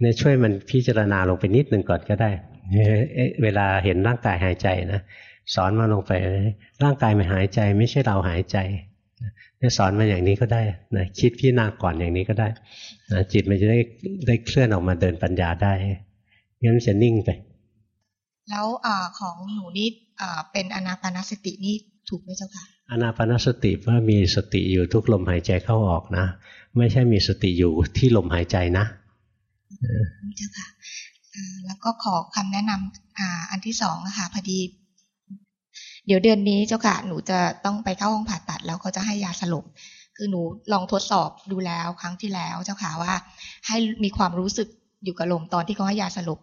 เนี่ยช่วยมันพิจารณาลงไปนิดหนึ่งก่อนก็ได้ เวลาเห็นร่างกายหายใจนะสอนมาลงไป ร่างกายมันหายใจไม่ใช่เราหายใจเนี่ยสอนมาอย่างนี้ก็ได้นะคิดพิจารณาก่อนอย่างนี้ก็ได้นะจิตมันจะได้ได้เคลื่อนออกมาเดินปัญญาได้งั้นมันจะนิ่งไป แล้วอของหนูนี่เป็นอนาปานสตินี่ถูกไหมเจ้าค่ะอนาปานสติว่ามีสติอยู่ทุกลมหายใจเข้าออกนะ ไม่ใช่มีสติอยู่ที่ลมหายใจนะเจ้าค่ะ แล้วก็ขอคำแนะนำอันที่สองนะคะพอดี เดี๋ยวเดือนนี้เจ้าค่ะหนูจะต้องไปเข้าห้องผ่าตัด แล้วเขาจะให้ยาสลบคือหนูลองทดสอบดูแล้วครั้งที่แล้วเจ้าค่ะว่า ให้มีความรู้สึกอยู่กับลมตอนที่เขาให้ยาสลบ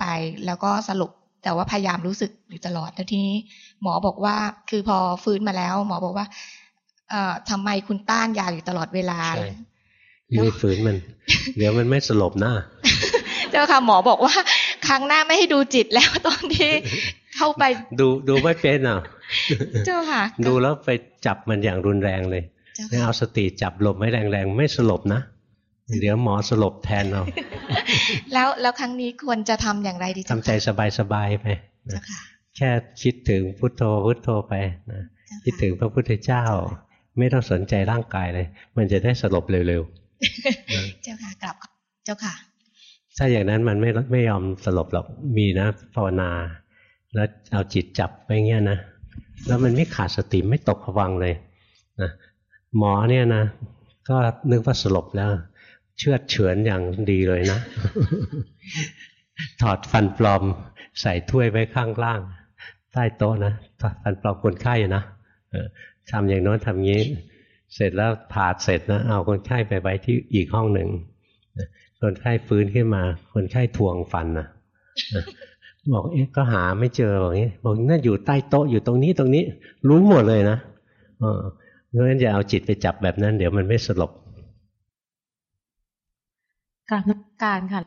ไป แล้วก็สลบแต่ว่าพยายามรู้สึกอยู่ตลอดแล้วทีนี้หมอบอกว่าคือพอฟื้นมาแล้ว หมอบอกว่า เอ่อทำไมคุณต้านยาอยู่ตลอดเวลาใช่นี่ฝืนมัน เดี๋ยวมันไม่สลบหน้า เจ้าค่ะหมอบอกว่า ครั้งหน้าไม่ให้ดูจิตแล้วตอนที่เข้าไปดูดูไม่เป็นอะเจ้าค่ะ ดูแล้วไปจับมันอย่างรุนแรงเลยไม่เอาสติจับลมไม่แรงๆ ไม่สลบนะ เดี๋ยวหมอสลบแทนเราแล้วแล้วครั้งนี้ควรจะทำอย่างไรดีทำใจสบายๆไปแค่คิดถึงพุทโธพุทโธไปนะคิดถึงพระพุทธเจ้า ไม่ต้องสนใจร่างกายเลย มันจะได้สลบเร็วๆ เจ้าค่ะกลับเจ้าค่ะ ถ้าอย่างนั้นมันไม่ไม่ยอมสลบหรอกมีนะภาวนา แล้วเอาจิตจับไปเงี้ยนะแล้วมันไม่ขาดสติไม่ตกผวังเลยนะหมอเนี่ยนะก็นึกว่าสลบแล้ว เชื่อเฉือนอย่างดีเลยนะ ถอดฟันปลอมใส่ถ้วยไว้ข้างล่าง ใต้โต๊ะนะฟันปลอมคนไข้นะทำอย่างโน้นทำงี้ เสร็จแล้วผ่าเสร็จนะเอาคนไข้ไปไว้ที่อีกห้องหนึ่ง คนไข้ฟื้นขึ้นมา คนไข้ทวงฟันนะบอกเอ๊ะก็หาไม่เจอบอกงี้บอกนั่นอยู่ใต้โต๊ะอยู่ตรงนี้ตรงนี้ รู้หมดเลยนะเออเพราะฉะนั้นอย่าเอาจิตไปจับแบบนั้น เดี๋ยวมันไม่สลบการนักการค่ะ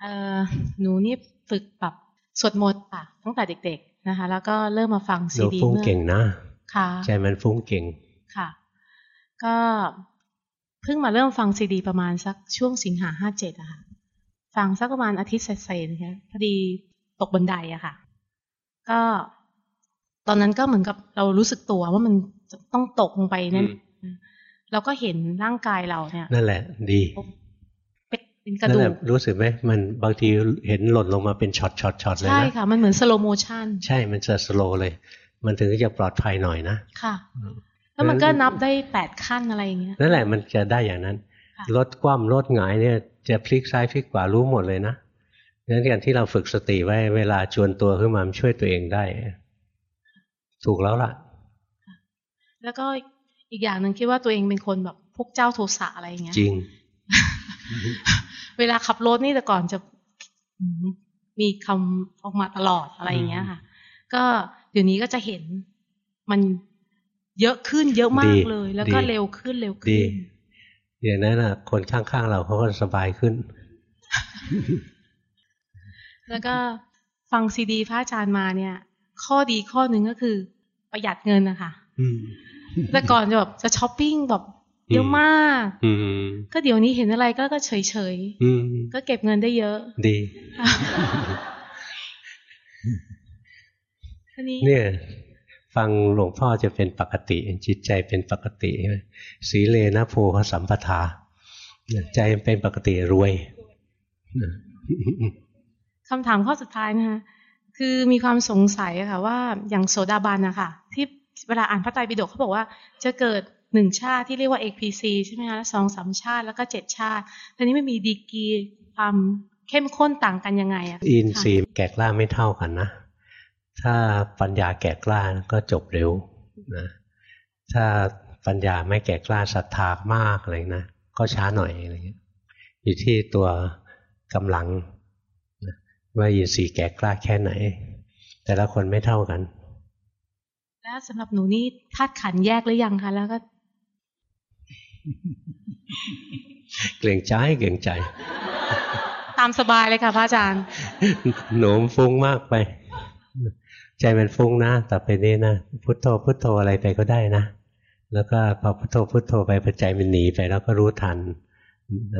เอ่อหนูนี่ฝึกแบบสวดมนต์ค่ะตั้งแต่เด็ก ๆนะคะ แล้วก็เริ่มมาฟังซีดีเมื่อฟุ้งเก่งนะค่ะใจมันฟุ้งเก่งค่ะ ก็ เพิ่งมาเริ่มฟังซีดีประมาณสักช่วงสิงหาห้าเจ็ดอะค่ะ ฟังสักประมาณอาทิตย์เศษๆนะคะพอดีตกบันไดอะค่ะ ก็ตอนนั้นก็เหมือนกับเรารู้สึกตัวว่ามันต้องตกลงไปนั่นเราก็เห็นร่างกายเราเนี่ย นั่นแหละ ดีเป็นกระดูกรู้สึกไหมมันบางทีเห็นหล่นลงมาเป็น shot shot shot เลยนะใช่ค่ะ มันเหมือน slow motion ใช่มันจะ slow เลย มันถึงจะปลอดภัยหน่อยนะ ค่ะ แล้วมันก็นับได้แปดขั้นอะไรอย่างเงี้ยนั่นแหละมันจะได้อย่างนั้นรถคว่ำรถหงายเนี่ยจะพลิกซ้ายพลิกขวารู้หมดเลยนะงั้นการที่เราฝึกสติไว้เวลาจวนตัวขึ้นมาช่วยตัวเองได้ ถูกแล้วล่ะ แล้วก็อีกอย่างหนึ่งคิดว่าตัวเองเป็นคนแบบพวกเจ้าโทสะอะไรอย่างเงี้ยจริง เวลาขับรถนี่แต่ก่อนจะมีคำออกมาตลอดอะไรอย่างเงี้ยค่ะ ก็เดี๋ยวนี้ก็จะเห็นมัน เยอะขึ้นเยอะมากเลย แล้วก็เร็วขึ้นเร็วขึ้นอย่างนั้นอะคนข้างๆเราเขาก็สบายขึ้น แล้วก็ฟังซีดีพระอาจารย์มาเนี่ย ข้อดีข้อหนึ่งก็คือ ประหยัดเงินนะคะแต่ก่อนจะแบบจะช้อปปิ้งแบบเยอะมากก็เดี๋ยวนี้เห็นอะไรก็ก็เฉยเฉยก็เก็บเงินได้เยอะ ดีเนี่ย ฟังหลวงพ่อจะเป็นปกติจิตใจเป็นปกติสีเลนะโพคสัมปทา ใจเป็นปกติรวยคำถามข้อสุดท้ายนะคะคือมีความสงสัยค่ะว่าอย่างโสดาบันนะคะที่เวลาอ่านพระไตรปิฎกเขาบอกว่า จะเกิดหนึ่งชาติที่เรียกว่าเอกพีซีใช่ไหมคะแล้วสองสามชาติแล้วก็เจ็ดชาติทีนี้ไม่มีดีกีความเข้มข้นต่างกันยังไงอะอินทรีย์แก่กล้าไม่เท่ากันนะ ถ้าปัญญาแก่กล้าก็จบเร็วนะถ้าปัญญาไม่แก่กล้าศรัทธามากอะไรนะก็ช้าหน่อยอะไรเงี้ยอยู่ที่ตัวกำลังว่าอินทรีย์แก่กล้าแค่ไหน แต่ละคนไม่เท่ากัน แล้วสำหรับหนูนี่ธาตุขันแยกหรือยังคะแล้วก็ เกรงใจเกรงใจ ตามสบายเลยค่ะพระอาจารย์ หนูฟุ้งมากไป ใจมันฟุ้งนะต่อไปนี้นะพุทโธพุทโธอะไรไปก็ได้นะ แล้วก็พอพุทโธพุทโธไปพอใจมันหนีไปแล้วก็รู้ทัน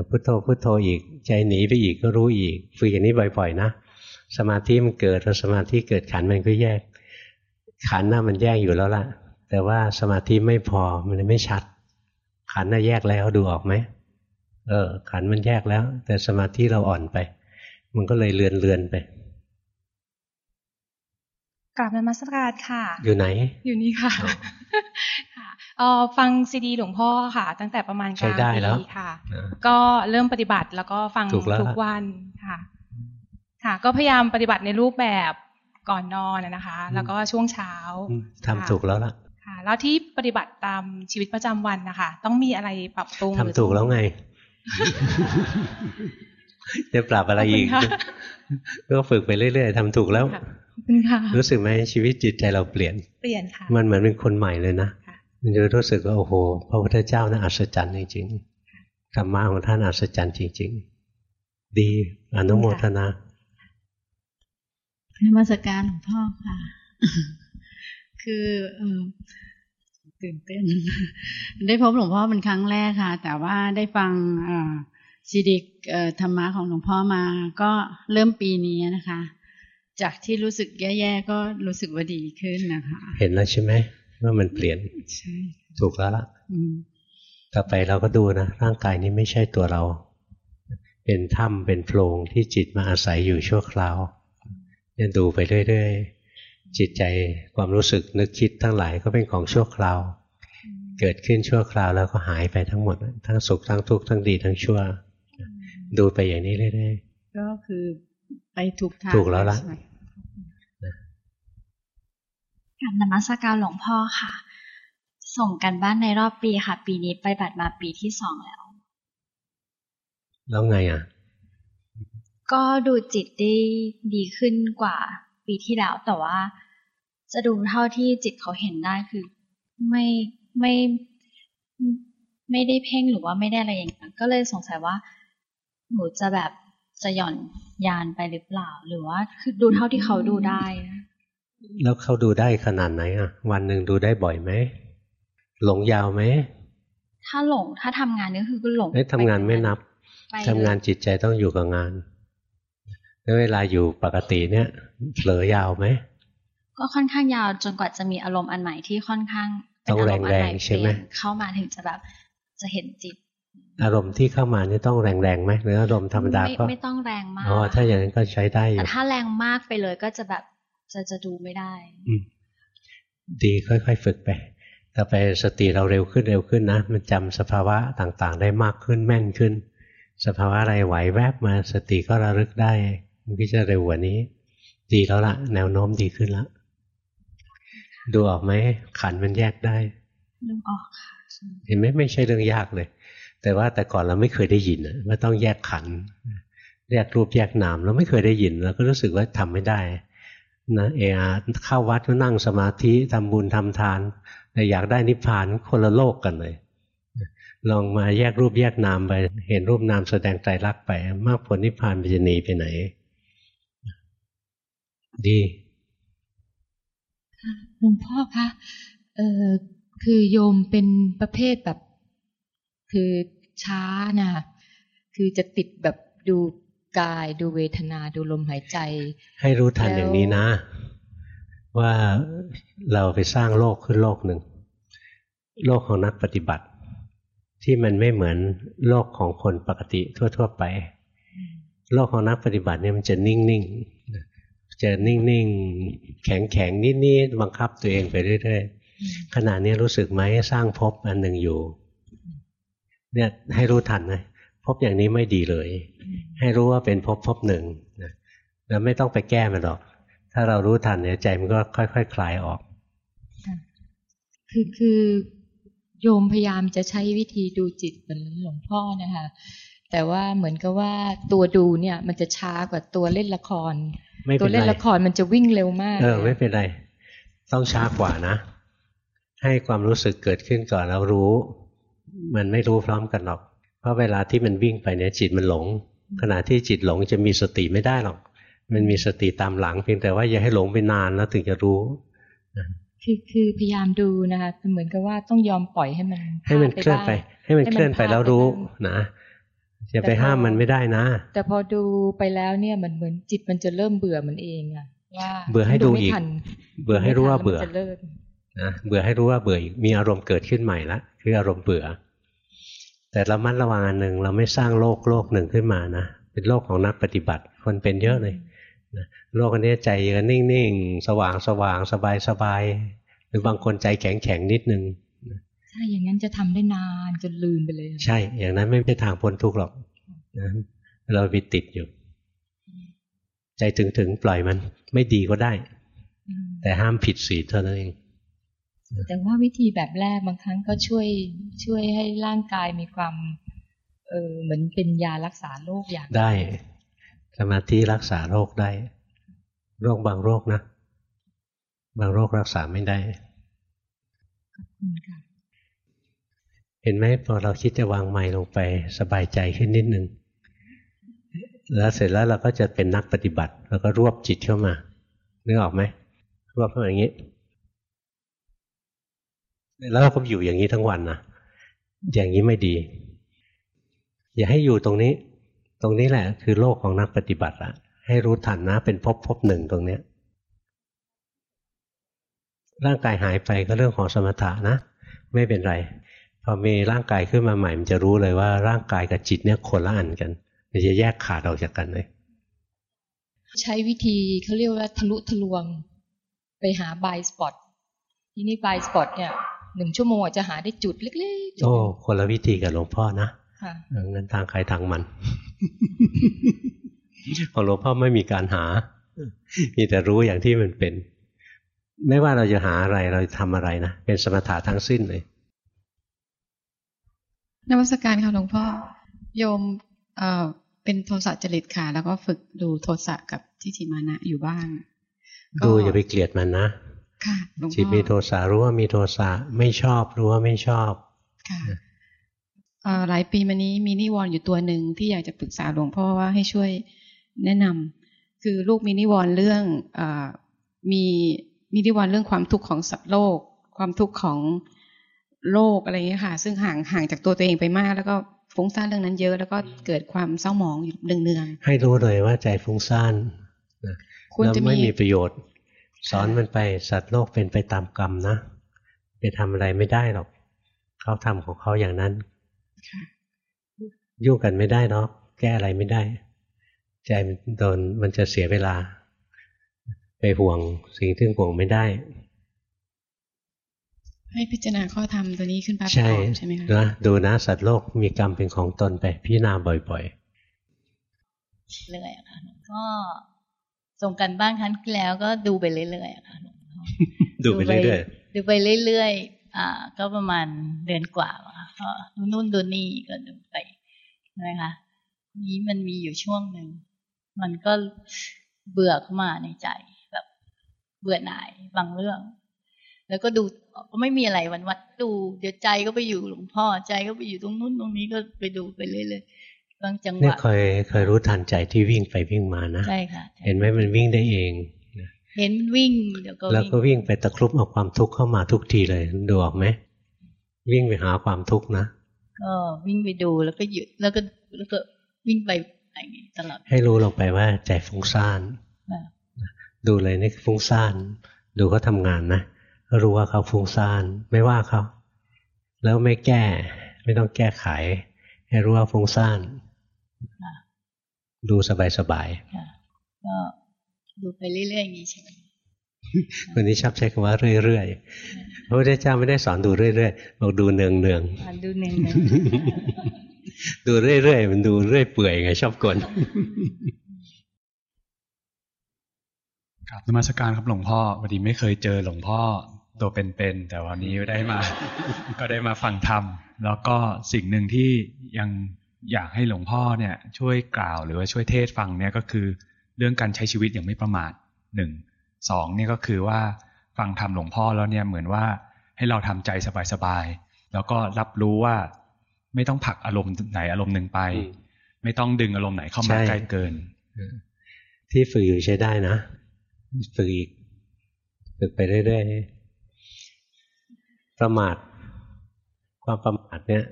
พุทโธพุทโธอีก ใจหนีไปอีกก็รู้อีกฝึกอย่างนี้บ่อยๆนะ สมาธิมันเกิดพอสมาธิเกิดขันมันก็แยก ขันน่ะมันแยกอยู่แล้วล่ะ แต่ว่าสมาธิไม่พอมันไม่ชัด ขันน่ะแยกแล้วดูออกไหมเออขันมันแยกแล้ว แต่สมาธิเราอ่อนไป มันก็เลยเลือนเลือนไป กลับนมัสการค่ะ อยู่ไหน อยู่นี่ค่ะค่ะเออฟังซีดีหลวงพ่อค่ะ ตั้งแต่ประมาณกลางปีค่ะ ก็เริ่มปฏิบัติแล้วก็ฟังทุกวันค่ะ ค่ะ ก็พยายามปฏิบัติในรูปแบบก่อนนอนนะคะ แล้วก็ช่วงเช้าทำถูกแล้วล่ะค่ะ แล้วที่ปฏิบัติตามชีวิตประจำวันนะคะ ต้องมีอะไรปรับปรุงทำถูกแล้วไงจะปรับอะไรอีกก็ฝึกไปเรื่อยๆทำถูกแล้ว รู้สึกไหมชีวิตจิตใจเราเปลี่ยน เปลี่ยนค่ะ มันเหมือนเป็นคนใหม่เลยนะ มันจะรู้สึกว่าโอ้โห พระพุทธเจ้าน่าอัศจรรย์จริงๆธรรมะของท่านอัศจรรย์จริง ๆ ดีอนุโมทนานมัสการหลวงพ่อค่ะ คือเออตื่นเต้น ได้พบหลวงพ่อเป็นครั้งแรกค่ะ แต่ว่าได้ฟังซีดีธรรมะของหลวงพ่อมา ก็เริ่มปีนี้นะคะ จากที่รู้สึกแย่ๆก็รู้สึกว่าดีขึ้นนะคะ เห็นแล้วใช่ไหมว่ามันเปลี่ยนใช่ถูกแล้วล่ะต่อไปเราก็ดูนะ ร่างกายนี้ไม่ใช่ตัวเรา เป็นถ้ำเป็นโพรงที่จิตมาอาศัยอยู่ชั่วคราวเนี่ยดูไปเรื่อยๆ จิตใจความรู้สึกนึกคิดทั้งหลายก็เป็นของชั่วคราว เกิดขึ้นชั่วคราวแล้วก็หายไปทั้งหมด ทั้งสุขทั้งทุกข์ทั้งดีทั้งชั่ว ดูไปอย่างนี้เรื่อยๆก็คือไปถูกทางถูกแล้วล่ะ กับนมัสการหลวงพ่อค่ะ ส่งกันบ้านในรอบปีค่ะ ปีนี้ไปบัตรมาปีที่สองแล้ว แล้วไงอะ ก็ดูจิตได้ดีขึ้นกว่าปีที่แล้ว แต่ว่า จะดูเท่าที่จิตเขาเห็นได้คือไม่ไม่ไม่ได้เพ่งหรือว่าไม่ได้อะไรอย่างนั้นก็เลยสงสัยว่า หนูจะแบบจะหย่อนยานไปหรือเปล่า หรือว่าคือดูเท่าที่เขาดูได้ แล้วเขาดูได้ขนาดไหนอะ วันหนึ่งดูได้บ่อยไหมหลงยาวไหมถ้าหลงถ้าทำงานนี่คือก็หลงไม่ทำงานไม่นับทำงานจิตใจต้องอยู่กับงานแล้วเวลาอยู่ปกติเนี่ยเผลอยาวไหมก็ค่อนข้างยาวจนกว่าจะมีอารมณ์อันใหม่ที่ค่อนข้างต้องแรงแรงใช่ไหมเข้ามาถึงจะแบบจะเห็นจิต อารมณ์ที่เข้ามานี่ต้องแรงแรงไหมหรืออารมณ์ธรรมดาก็ไม่ต้องแรงมากอ๋อถ้าอย่างนั้นก็ใช้ได้แต่ถ้าแรงมากไปเลยก็จะแบบ จะจะดูไม่ได้ดีค่อยๆฝึกไปต่อไปสติเราเร็วขึ้นเร็วขึ้นนะ มันจำสภาวะต่างๆ ได้มากขึ้นแม่นขึ้น สภาวะอะไรไหวแวบมาสติก็ระลึกได้มันก็จะเร็วกว่านี้ ดีแล้วละแนวโน้มดีขึ้นแล้วดูออกไหมขันมันแยกได้ดูออกค่ะเห็นไหมไม่ใช่เรื่องยากเลย แต่ว่าแต่ก่อนเราไม่เคยได้ยินว่าต้องแยกขันแยกรูปแยกนามเราไม่เคยได้ยินเราก็รู้สึกว่าทำไม่ได้ นะเออเข้าวัดก็นั่งสมาธิทำบุญทำทาน แต่อยากได้นิพพานคนละโลกกันเลยลองมาแยกรูปแยกนามไป เห็นรูปนามแสดงใจรักไป มากผลนิพพานจะหนีไปไหน ดีหลวงพ่อคะเออคือโยมเป็นประเภทแบบ คือช้านะคือจะติดแบบดู กาย ดูเวทนาดูลมหายใจ ให้รู้ทันอย่างนี้นะ ว่าเราไปสร้างโลกขึ้นโลกหนึ่ง โลกของนักปฏิบัติ ที่มันไม่เหมือนโลกของคนปกติทั่ว ๆ ไป โลกของนักปฏิบัติเนี่ยมันจะนิ่งๆจะนิ่งๆแข็งๆนิดๆบังคับตัวเองไปเรื่อยๆขณะนี้รู้สึกไหมสร้างภพอันหนึ่งอยู่เนี่ยให้รู้ทันนะ ภพอย่างนี้ไม่ดีเลย ให้รู้ว่าเป็นภพภพหนึ่งนะแล้วไม่ต้องไปแก้มันหรอก ถ้าเรารู้ทันเนี่ยใจมันก็ค่อยๆคคลายออก คือคือโยมพยายามจะใช้วิธีดูจิตเหมือนหลวงพ่อนะคะ แต่ว่าเหมือนกับว่าตัวดูเนี่ย มันจะช้ากว่าตัวเล่นละคร ตัวเล่นละครมันจะวิ่งเร็วมาก เออไม่เป็นไร ต้องช้ากว่านะ ให้ความรู้สึกเกิดขึ้นก่อนแล้วรู้ มันไม่รู้พร้อมกันหรอก เพราะเวลาที่มันวิ่งไปเนี่ยจิตมันหลง ขณะที่จิตหลงจะมีสติไม่ได้หรอก มันมีสติตามหลัง เพียงแต่ว่าอย่าให้หลงไปนานแล้วถึงจะรู้คือคือพยายามดูนะคะเหมือนกับว่าต้องยอมปล่อยให้มัน ให้มันเคลื่อนไป ให้มันเคลื่อนไปแล้วรู้นะจะไปห้ามมันไม่ได้นะ แต่พอดูไปแล้วเนี่ยมันเหมือนจิตมันจะเริ่มเบื่อมันเองอะว่าเบื่อให้ดูอีก เบื่อให้รู้ว่าเบื่อนะเบื่อให้รู้ว่าเบื่ออีกมีอารมณ์เกิดขึ้นใหม่ละคืออารมณ์เบื่อ แต่ระมัดระวังอันหนึ่งเราไม่สร้างโลกโลกหนึ่งขึ้นมานะเป็นโลกของนักปฏิบัติคนเป็นเยอะเลยนะโลกอันนี้ใจก็นิ่งๆ สว่างสว่างสบายสบายหรือบางคนใจแข็งแข็งนิดนึงใช่อย่างนั้นจะทำได้นานจนลืมไปเลย ใช่ อย่างนั้นไม่เป็นทางพ้นทุกข์หรอกนะเราไปติดอยู่ ใจถึงๆปล่อยมัน ไม่ดีก็ได้ แต่ห้ามผิดศีลเท่านั้นเอง แต่ว่าวิธีแบบแรกบางครั้งก็ช่วยช่วยให้ร่างกายมีความ เออเหมือนเป็นยารักษาโรคอย่างได้ สมาธิรักษาโรคได้ โรคบางโรคนะ บางโรครักษาไม่ได้ขอบคุณค่ะเห็นไหมพอเราคิดจะวางไม้ลงไปสบายใจขึ้นนิดนึงแล้วเสร็จแล้วเราก็จะเป็นนักปฏิบัติ แล้วก็รวบจิตเข้ามานึกออกไหมรวบเข้ามาอย่างนี้ แล้วเราก็อยู่อย่างนี้ทั้งวันนะอย่างนี้ไม่ดี อย่าให้อยู่ตรงนี้ ตรงนี้แหละ คือโลกของนักปฏิบัติอะให้รู้ทันนะ เป็นพภพบหนึ่งตรงเนี้ย ร่างกายหายไปก็เรื่องของสมถะนะ ไม่เป็นไร พอมีร่างกายขึ้นมาใหม่ มันจะรู้เลยว่าร่างกายกับจิตเนี่ยคนละอันกันมันจะแยกขาดออกจากกันเลย ใช้วิธีเขาเรียกว่าทะลุทะลวง ไปหา blind spot ที่นี่ blind spot เนี่ย หนึ่งชั่วโมงจะหาได้จุดเล็กๆ โอ้ คนละวิธีกับหลวงพ่อนะงั้นทางใครทางมันของหลวงพ่อไม่มีการหา มีแต่รู้อย่างที่มันเป็น ไม่ว่าเราจะหาอะไรเราทำอะไรนะเป็นสมถะทั้งสิ้นเลยนมัสการค่ะหลวงพ่อโยมเอ่อเป็นโทสะจริตค่ะ แล้วก็ฝึกดูโทสะกับทิฏฐิมานะอยู่บ้างดูอย่าไปเกลียดมันนะค่ะ จิตมีโทสะรู้ว่ามีโทสะไม่ชอบรู้ว่าไม่ชอบค่ะหลายปีมานี้มีนิวรณ์อยู่ตัวหนึ่งที่อยากจะปรึกษาหลวงพ่อว่าให้ช่วยแนะนำคือลูกมีนิวรณ์เรื่องอมีมีนิวรณ์เรื่องความทุกข์ของสัตว์โลก ความทุกข์ของโลกอะไรเงี้ยค่ะ ซึ่งห่างห่างจากตัวตัวเองไปมาก แล้วก็ฟุ้งซ่านเรื่องนั้นเยอะ แล้วก็เกิดความเศร้าหมองอยู่เนืองๆให้รู้เลยว่าใจฟุ้งซ่านแล้วไม่มีประโยชน์ สอนมันไปสัตว์โลกเป็นไปตามกรรมนะไปทำอะไรไม่ได้หรอกเขาทำของเขาอย่างนั้นยุ่งกันไม่ได้เนาะแก้อะไรไม่ได้ ใจมันโดนมันจะเสียเวลา ไปห่วงสิ่งที่ห่วงไม่ได้ ให้พิจารณาข้อธรรมตัวนี้ขึ้นปประกอบใช่ไหมคะนะดูนะสัตว์โลกมีกรรมเป็นของตนไปพิจารณาบ่อยๆเรื่อยๆค่ะก็ ส่งกันบ้างครั้งที่แล้วก็ดูไปเรื่อยๆค่ะดูไปเรื่อยๆดูไปเรื่อยอ่า ก็ประมาณเดือนกว่าก็ดูนู่นดูนี่ก็ดูไปนะคะนี้มันมีอยู่ช่วงหนึ่งมันก็เบื่อเข้ามาในใจ แบบเบื่อหน่ายบางเรื่อง แล้วก็ดูก็ไม่มีอะไรวันวัดดู เดี๋ยวใจก็ไปอยู่หลวงพ่อใจก็ไปอยู่ตรงนู้นตรงนี้ก็ไปดูไปเรื่อยๆ บางจังหวะเนี่ยเคยเคยรู้ทันใจที่วิ่งไปวิ่งมานะใช่ค่ะเห็นไหมมันวิ่งได้เองเห็นวิ่งเดี๋ยวก็แล้วก็วิ่งไปตะครุบเอาความทุกข์เข้ามาทุกทีเลยดูออกไหมวิ่งไปหาความทุกข์นะก็วิ่งไปดูแล้วก็หยุดแล้วก็แล้วก็วิ่งไปอย่างนี้ตลอดให้รู้ลงไปว่าใจฟุ้งซ่านดูเลยนี่ฟุ้งซ่านดูเขาทางานนะก็รู้ว่าเขาฟุ้งซ่านไม่ว่าเขาแล้วไม่แก้ ไม่ต้องแก้ไข ให้รู้ว่าฟุ้งซ่าน ดูสบายๆก็ดูไปเรื่อยๆอย่างนี้ใช่ไหมคนนี้ชอบใช้คำว่าเรื่อยๆ พระพุทธเจ้าไม่ได้สอนดูเรื่อยๆบอกดูเนืองๆดูเนืองๆดูเรื่อยๆมันดูเรื่อยเปื่อยไงชอบกลครับนมัสการครับหลวงพ่อวันนี้ไม่เคยเจอหลวงพ่อตัวเป็นๆแต่วันนี้ได้มา ก็ได้มาฟังธรรมแล้วก็สิ่งหนึ่งที่ยัง อยากให้หลวงพ่อเนี่ย ช่วยกล่าวหรือว่าช่วยเทศฟังเนี่ยก็คือ เรื่องการใช้ชีวิตอย่างไม่ประมาทหนึ่งสองนี่ก็คือว่าฟังธรรมหลวงพ่อแล้วเนี่ยเหมือนว่าให้เราทำใจสบายๆแล้วก็รับรู้ว่า ไม่ต้องผลักอารมณ์ไหนอารมณ์หนึ่งไป ไม่ต้องดึงอารมณ์ไหนเข้ามาใกล้เกินที่ฝึกอยู่ใช้ได้นะฝึกอีกฝึกไปเรื่อยๆประมาทความประมาทเนี่ย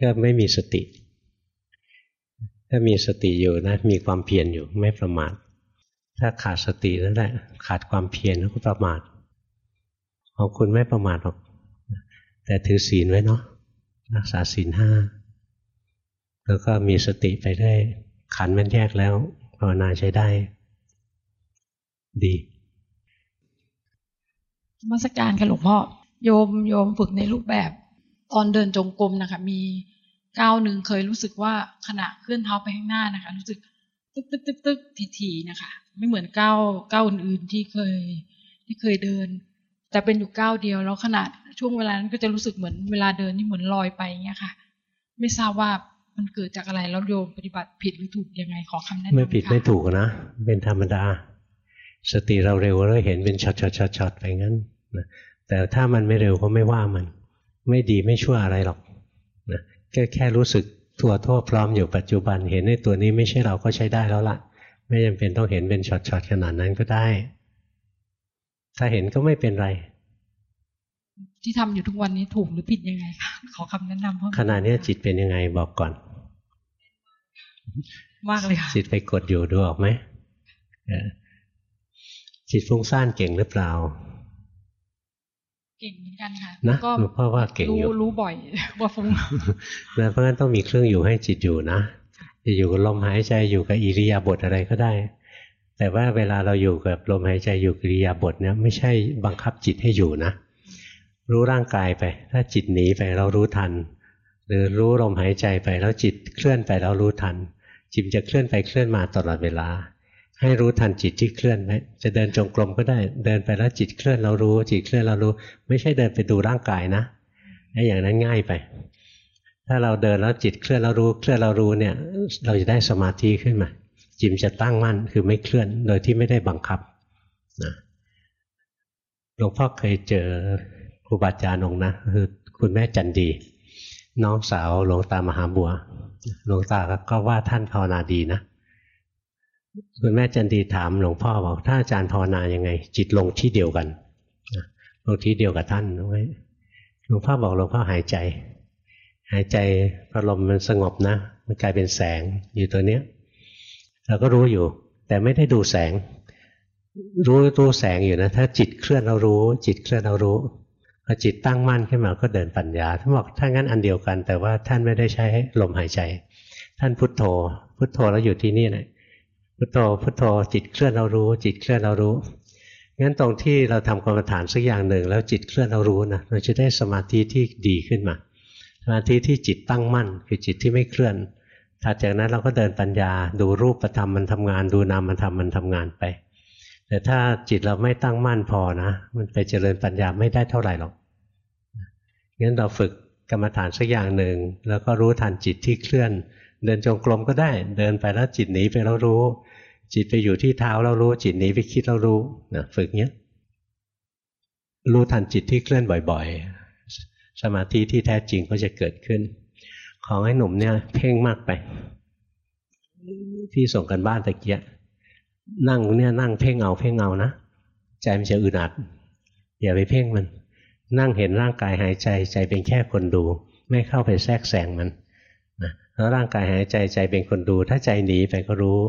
ก็ไม่มีสติ ถ้ามีสติอยู่นะ มีความเพียรอยู่ไม่ประมาท ถ้าขาดสตินั่นแหละขาดความเพียรแล้วก็ประมาทของคุณไม่ประมาทหรอก แต่ถือศีลไว้เนาะรักษาศีลห้าแล้วก็มีสติไปได้ขันมันแยกแล้วภาวนาใช้ได้ ดีมาสการค่ะหลวงพ่อโยมโยมฝึกในรูปแบบ ตอนเดินจงกรมนะคะมี ก้าวหนึ่งเคยรู้สึกว่าขณะเคลื่อนเท้าไปข้างหน้านะคะ รู้สึกตึกตึกตึกตึกทีทีนะคะ ไม่เหมือนก้าวก้าวอื่นๆที่เคยที่เคยเดิน แต่เป็นอยู่ก้าวเดียวแล้วขนาดช่วงเวลานั้นก็จะรู้สึกเหมือนเวลาเดินนี่เหมือนลอยไปเงี้ยค่ะ ไม่ทราบว่ามันเกิดจากอะไรแล้วโยมปฏิบัติผิดหรือถูกยังไงขอคำแนะนำไม่ผิดไม่ถูกนะเป็นธรรมดา สติเราเร็วเราเห็นเป็นช็อตช็อตช็อตช็อตไปงั้นนะแต่ถ้ามันไม่เร็วก็ไม่ว่ามัน ไม่ดีไม่ชั่วอะไรหรอก ก็แค่รู้สึกทั่วทั่วพร้อมอยู่ปัจจุบัน เห็นในตัวนี้ไม่ใช่เราก็ใช้ได้แล้วละ่ะ ไม่จำเป็นต้องเห็นเป็นช็อตๆขนาดนั้นก็ได้ ถ้าเห็นก็ไม่เป็นไร ที่ทำอยู่ทุกวันนี้ถูกหรือผิดยังไงคะขอคำแนะนำเพิ่มขณะนี้จิตเป็นยังไงบอกก่อนมากเลยค่ะจิตไปกดอยู่ดูออกไหมจิตฟุ้งซ่านเก่งหรือเปล่า เก่งเหมือนกันค่ะนะเพราะว่าเก่งอยู่รู้บ่อยว่าฟุ้งนะเพราะฉะนั้นต้องมีเครื่องอยู่ให้จิตอยู่นะจะอยู่กับลมหายใจอยู่กับอิริยาบถอะไรก็ได้ แต่ว่าเวลาเราอยู่กับลมหายใจอยู่กิริยาบถเนี่ยไม่ใช่บังคับจิตให้อยู่นะ รู้ร่างกายไป ถ้าจิตหนีไปเรารู้ทัน หรือรู้ลมหายใจไปแล้วจิตเคลื่อนไปเรารู้ทัน จิตจะเคลื่อนไปเคลื่อนมาตลอดเวลา ให้รู้ทันจิตที่เคลื่อนไหมจะเดินจงกรมก็ได้ เดินไปแล้วจิตเคลื่อนเรารู้ จิตเคลื่อนเรารู้ ไม่ใช่เดินไปดูร่างกายนะไอ้อย่างนั้นง่ายไป ถ้าเราเดินแล้วจิตเคลื่อนเรารู้ เคลื่อนเรารู้เนี่ย เราจะได้สมาธิขึ้นมา จิตจะตั้งมั่นคือไม่เคลื่อน โดยที่ไม่ได้บังคับนะหลวงพ่อเคยเจอครูบาอาจารย์องค์นะคือคุณแม่จันดี น้องสาวหลวงตามหาบัว หลวงตาก็ว่าท่านภาวนาดีนะ คุณแม่จันดีถามหลวงพ่อบอกถ้าอาจารย์ภาวนายังไง จิตลงที่เดียวกันลงที่เดียวกับท่านไว้หลวงพ่อบอกหลวงพ่อหายใจ หายใจพอลมมันสงบนะ มันกลายเป็นแสงอยู่ตัวเนี้ยเราก็รู้อยู่ แต่ไม่ได้ดูแสง รู้รู้แสงอยู่นะ ถ้าจิตเคลื่อนเรารู้ จิตเคลื่อนเรารู้พอจิตตั้งมั่นขึ้นมาก็เดินปัญญาท่านบอกถ้างั้นอันเดียวกัน แต่ว่าท่านไม่ได้ใช้ลมหายใจ ท่านพุทโธ พุทโธแล้วอยู่ที่นี่แหละ พุทโธพุทโธจิตเคลื่อนเรารู้ จิตเคลื่อนเรารู้งั้นตรงที่เราทำกรรมฐานสักอย่างหนึ่ง แล้วจิตเคลื่อนเรารู้นะเราจะได้สมาธิที่ดีขึ้นมา สมาธิที่จิตตั้งมั่น คือจิตที่ไม่เคลื่อนถัดจากนั้นเราก็เดินปัญญาดูรูปประธรรมมันทำงาน ดูนามมันทำมันทำงานไป แต่ถ้าจิตเราไม่ตั้งมั่นพอนะ มันไปเจริญปัญญาไม่ได้เท่าไหร่หรอกงั้นเราฝึกกรรมฐานสักอย่างหนึ่ง แล้วก็รู้ทันจิตที่เคลื่อน เดินจงกรมก็ได้ เดินไปแล้วจิตหนีไปแล้วรู้ จิตไปอยู่ที่เท้าแล้วรู้ จิตหนีไปคิดแล้วรู้นะฝึกเนี้ยรู้ทันจิตที่เคลื่อนบ่อย ๆ สมาธิที่แท้จริงก็จะเกิดขึ้น ของไอ้หนุ่มเนี่ยเพ่งมากไปพี่ส่งกันบ้านตะเกียนั่งเนี่ยนั่งเพ่งเอาเพ่งเอานะใจมันจะอึดอัดอย่าไปเพ่งมัน นั่งเห็นร่างกายหายใจใจเป็นแค่คนดู ไม่เข้าไปแทรกแซงมัน แล้วร่างกายหายใจใจเป็นคนดู ถ้าใจหนีไปก็รู้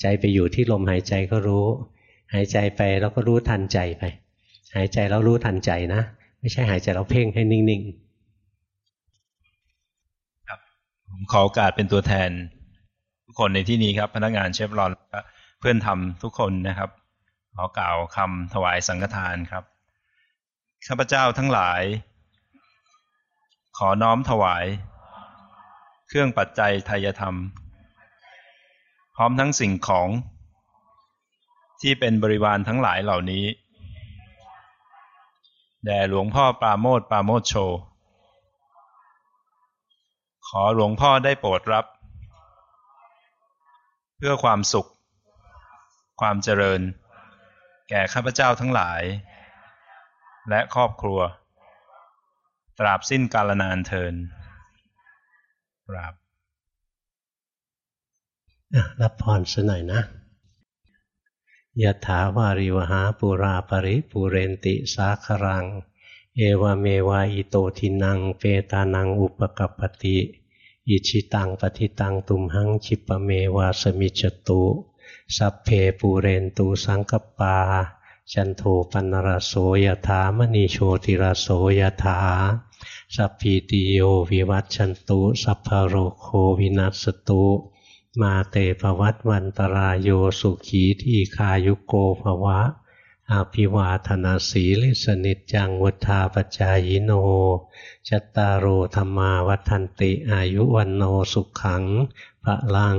ใจไปอยู่ที่ลมหายใจก็รู้ หายใจไปแล้วก็รู้ทันใจไป หายใจแล้วรู้ทันใจนะ ไม่ใช่หายใจแล้วเพ่งให้นิ่งๆครับผมขอโอกาสเป็นตัวแทน ทุกคนในที่นี้ครับ พนักงานเชฟรอนเพื่อนทำทุกคนนะครับ ขอกล่าวคำถวายสังฆทานครับข้าพเจ้าทั้งหลาย ขอน้อมถวาย เครื่องปัจจัยไทยธรรม พร้อมทั้งสิ่งของที่เป็นบริวารทั้งหลายเหล่านี้ แด่หลวงพ่อปราโมทปราโมทโช ขอหลวงพ่อได้โปรดรับ เพื่อความสุข ความเจริญ แก่ข้าพเจ้าทั้งหลาย และครอบครัว ตราบสิ้นกาลนานเทิน กราบรับพรสหน่อยนะยะถาวาริวหาปุราปริปุเรนติสาครัง เอวเมวาอิโตทินังเปตานังอุปกปติ อิชิตังปฏิตังตุมหังชิปเมวาสมิจตุ สัพเพปูเรนตูสังกปา จันโทปันรโสยถามณีโชติรโสยถาสัพพีติโยวิวัตชันตุ สัพพโรโควินัสตุ มาเตภวัตวันตรายโยสุขีที่คายุโกภวะ อาภิวาธนาสีลิสนิจังวุธาปจายโนจัตตารโธรรมาวัฒนติอายุวันโนสุขังพระลัง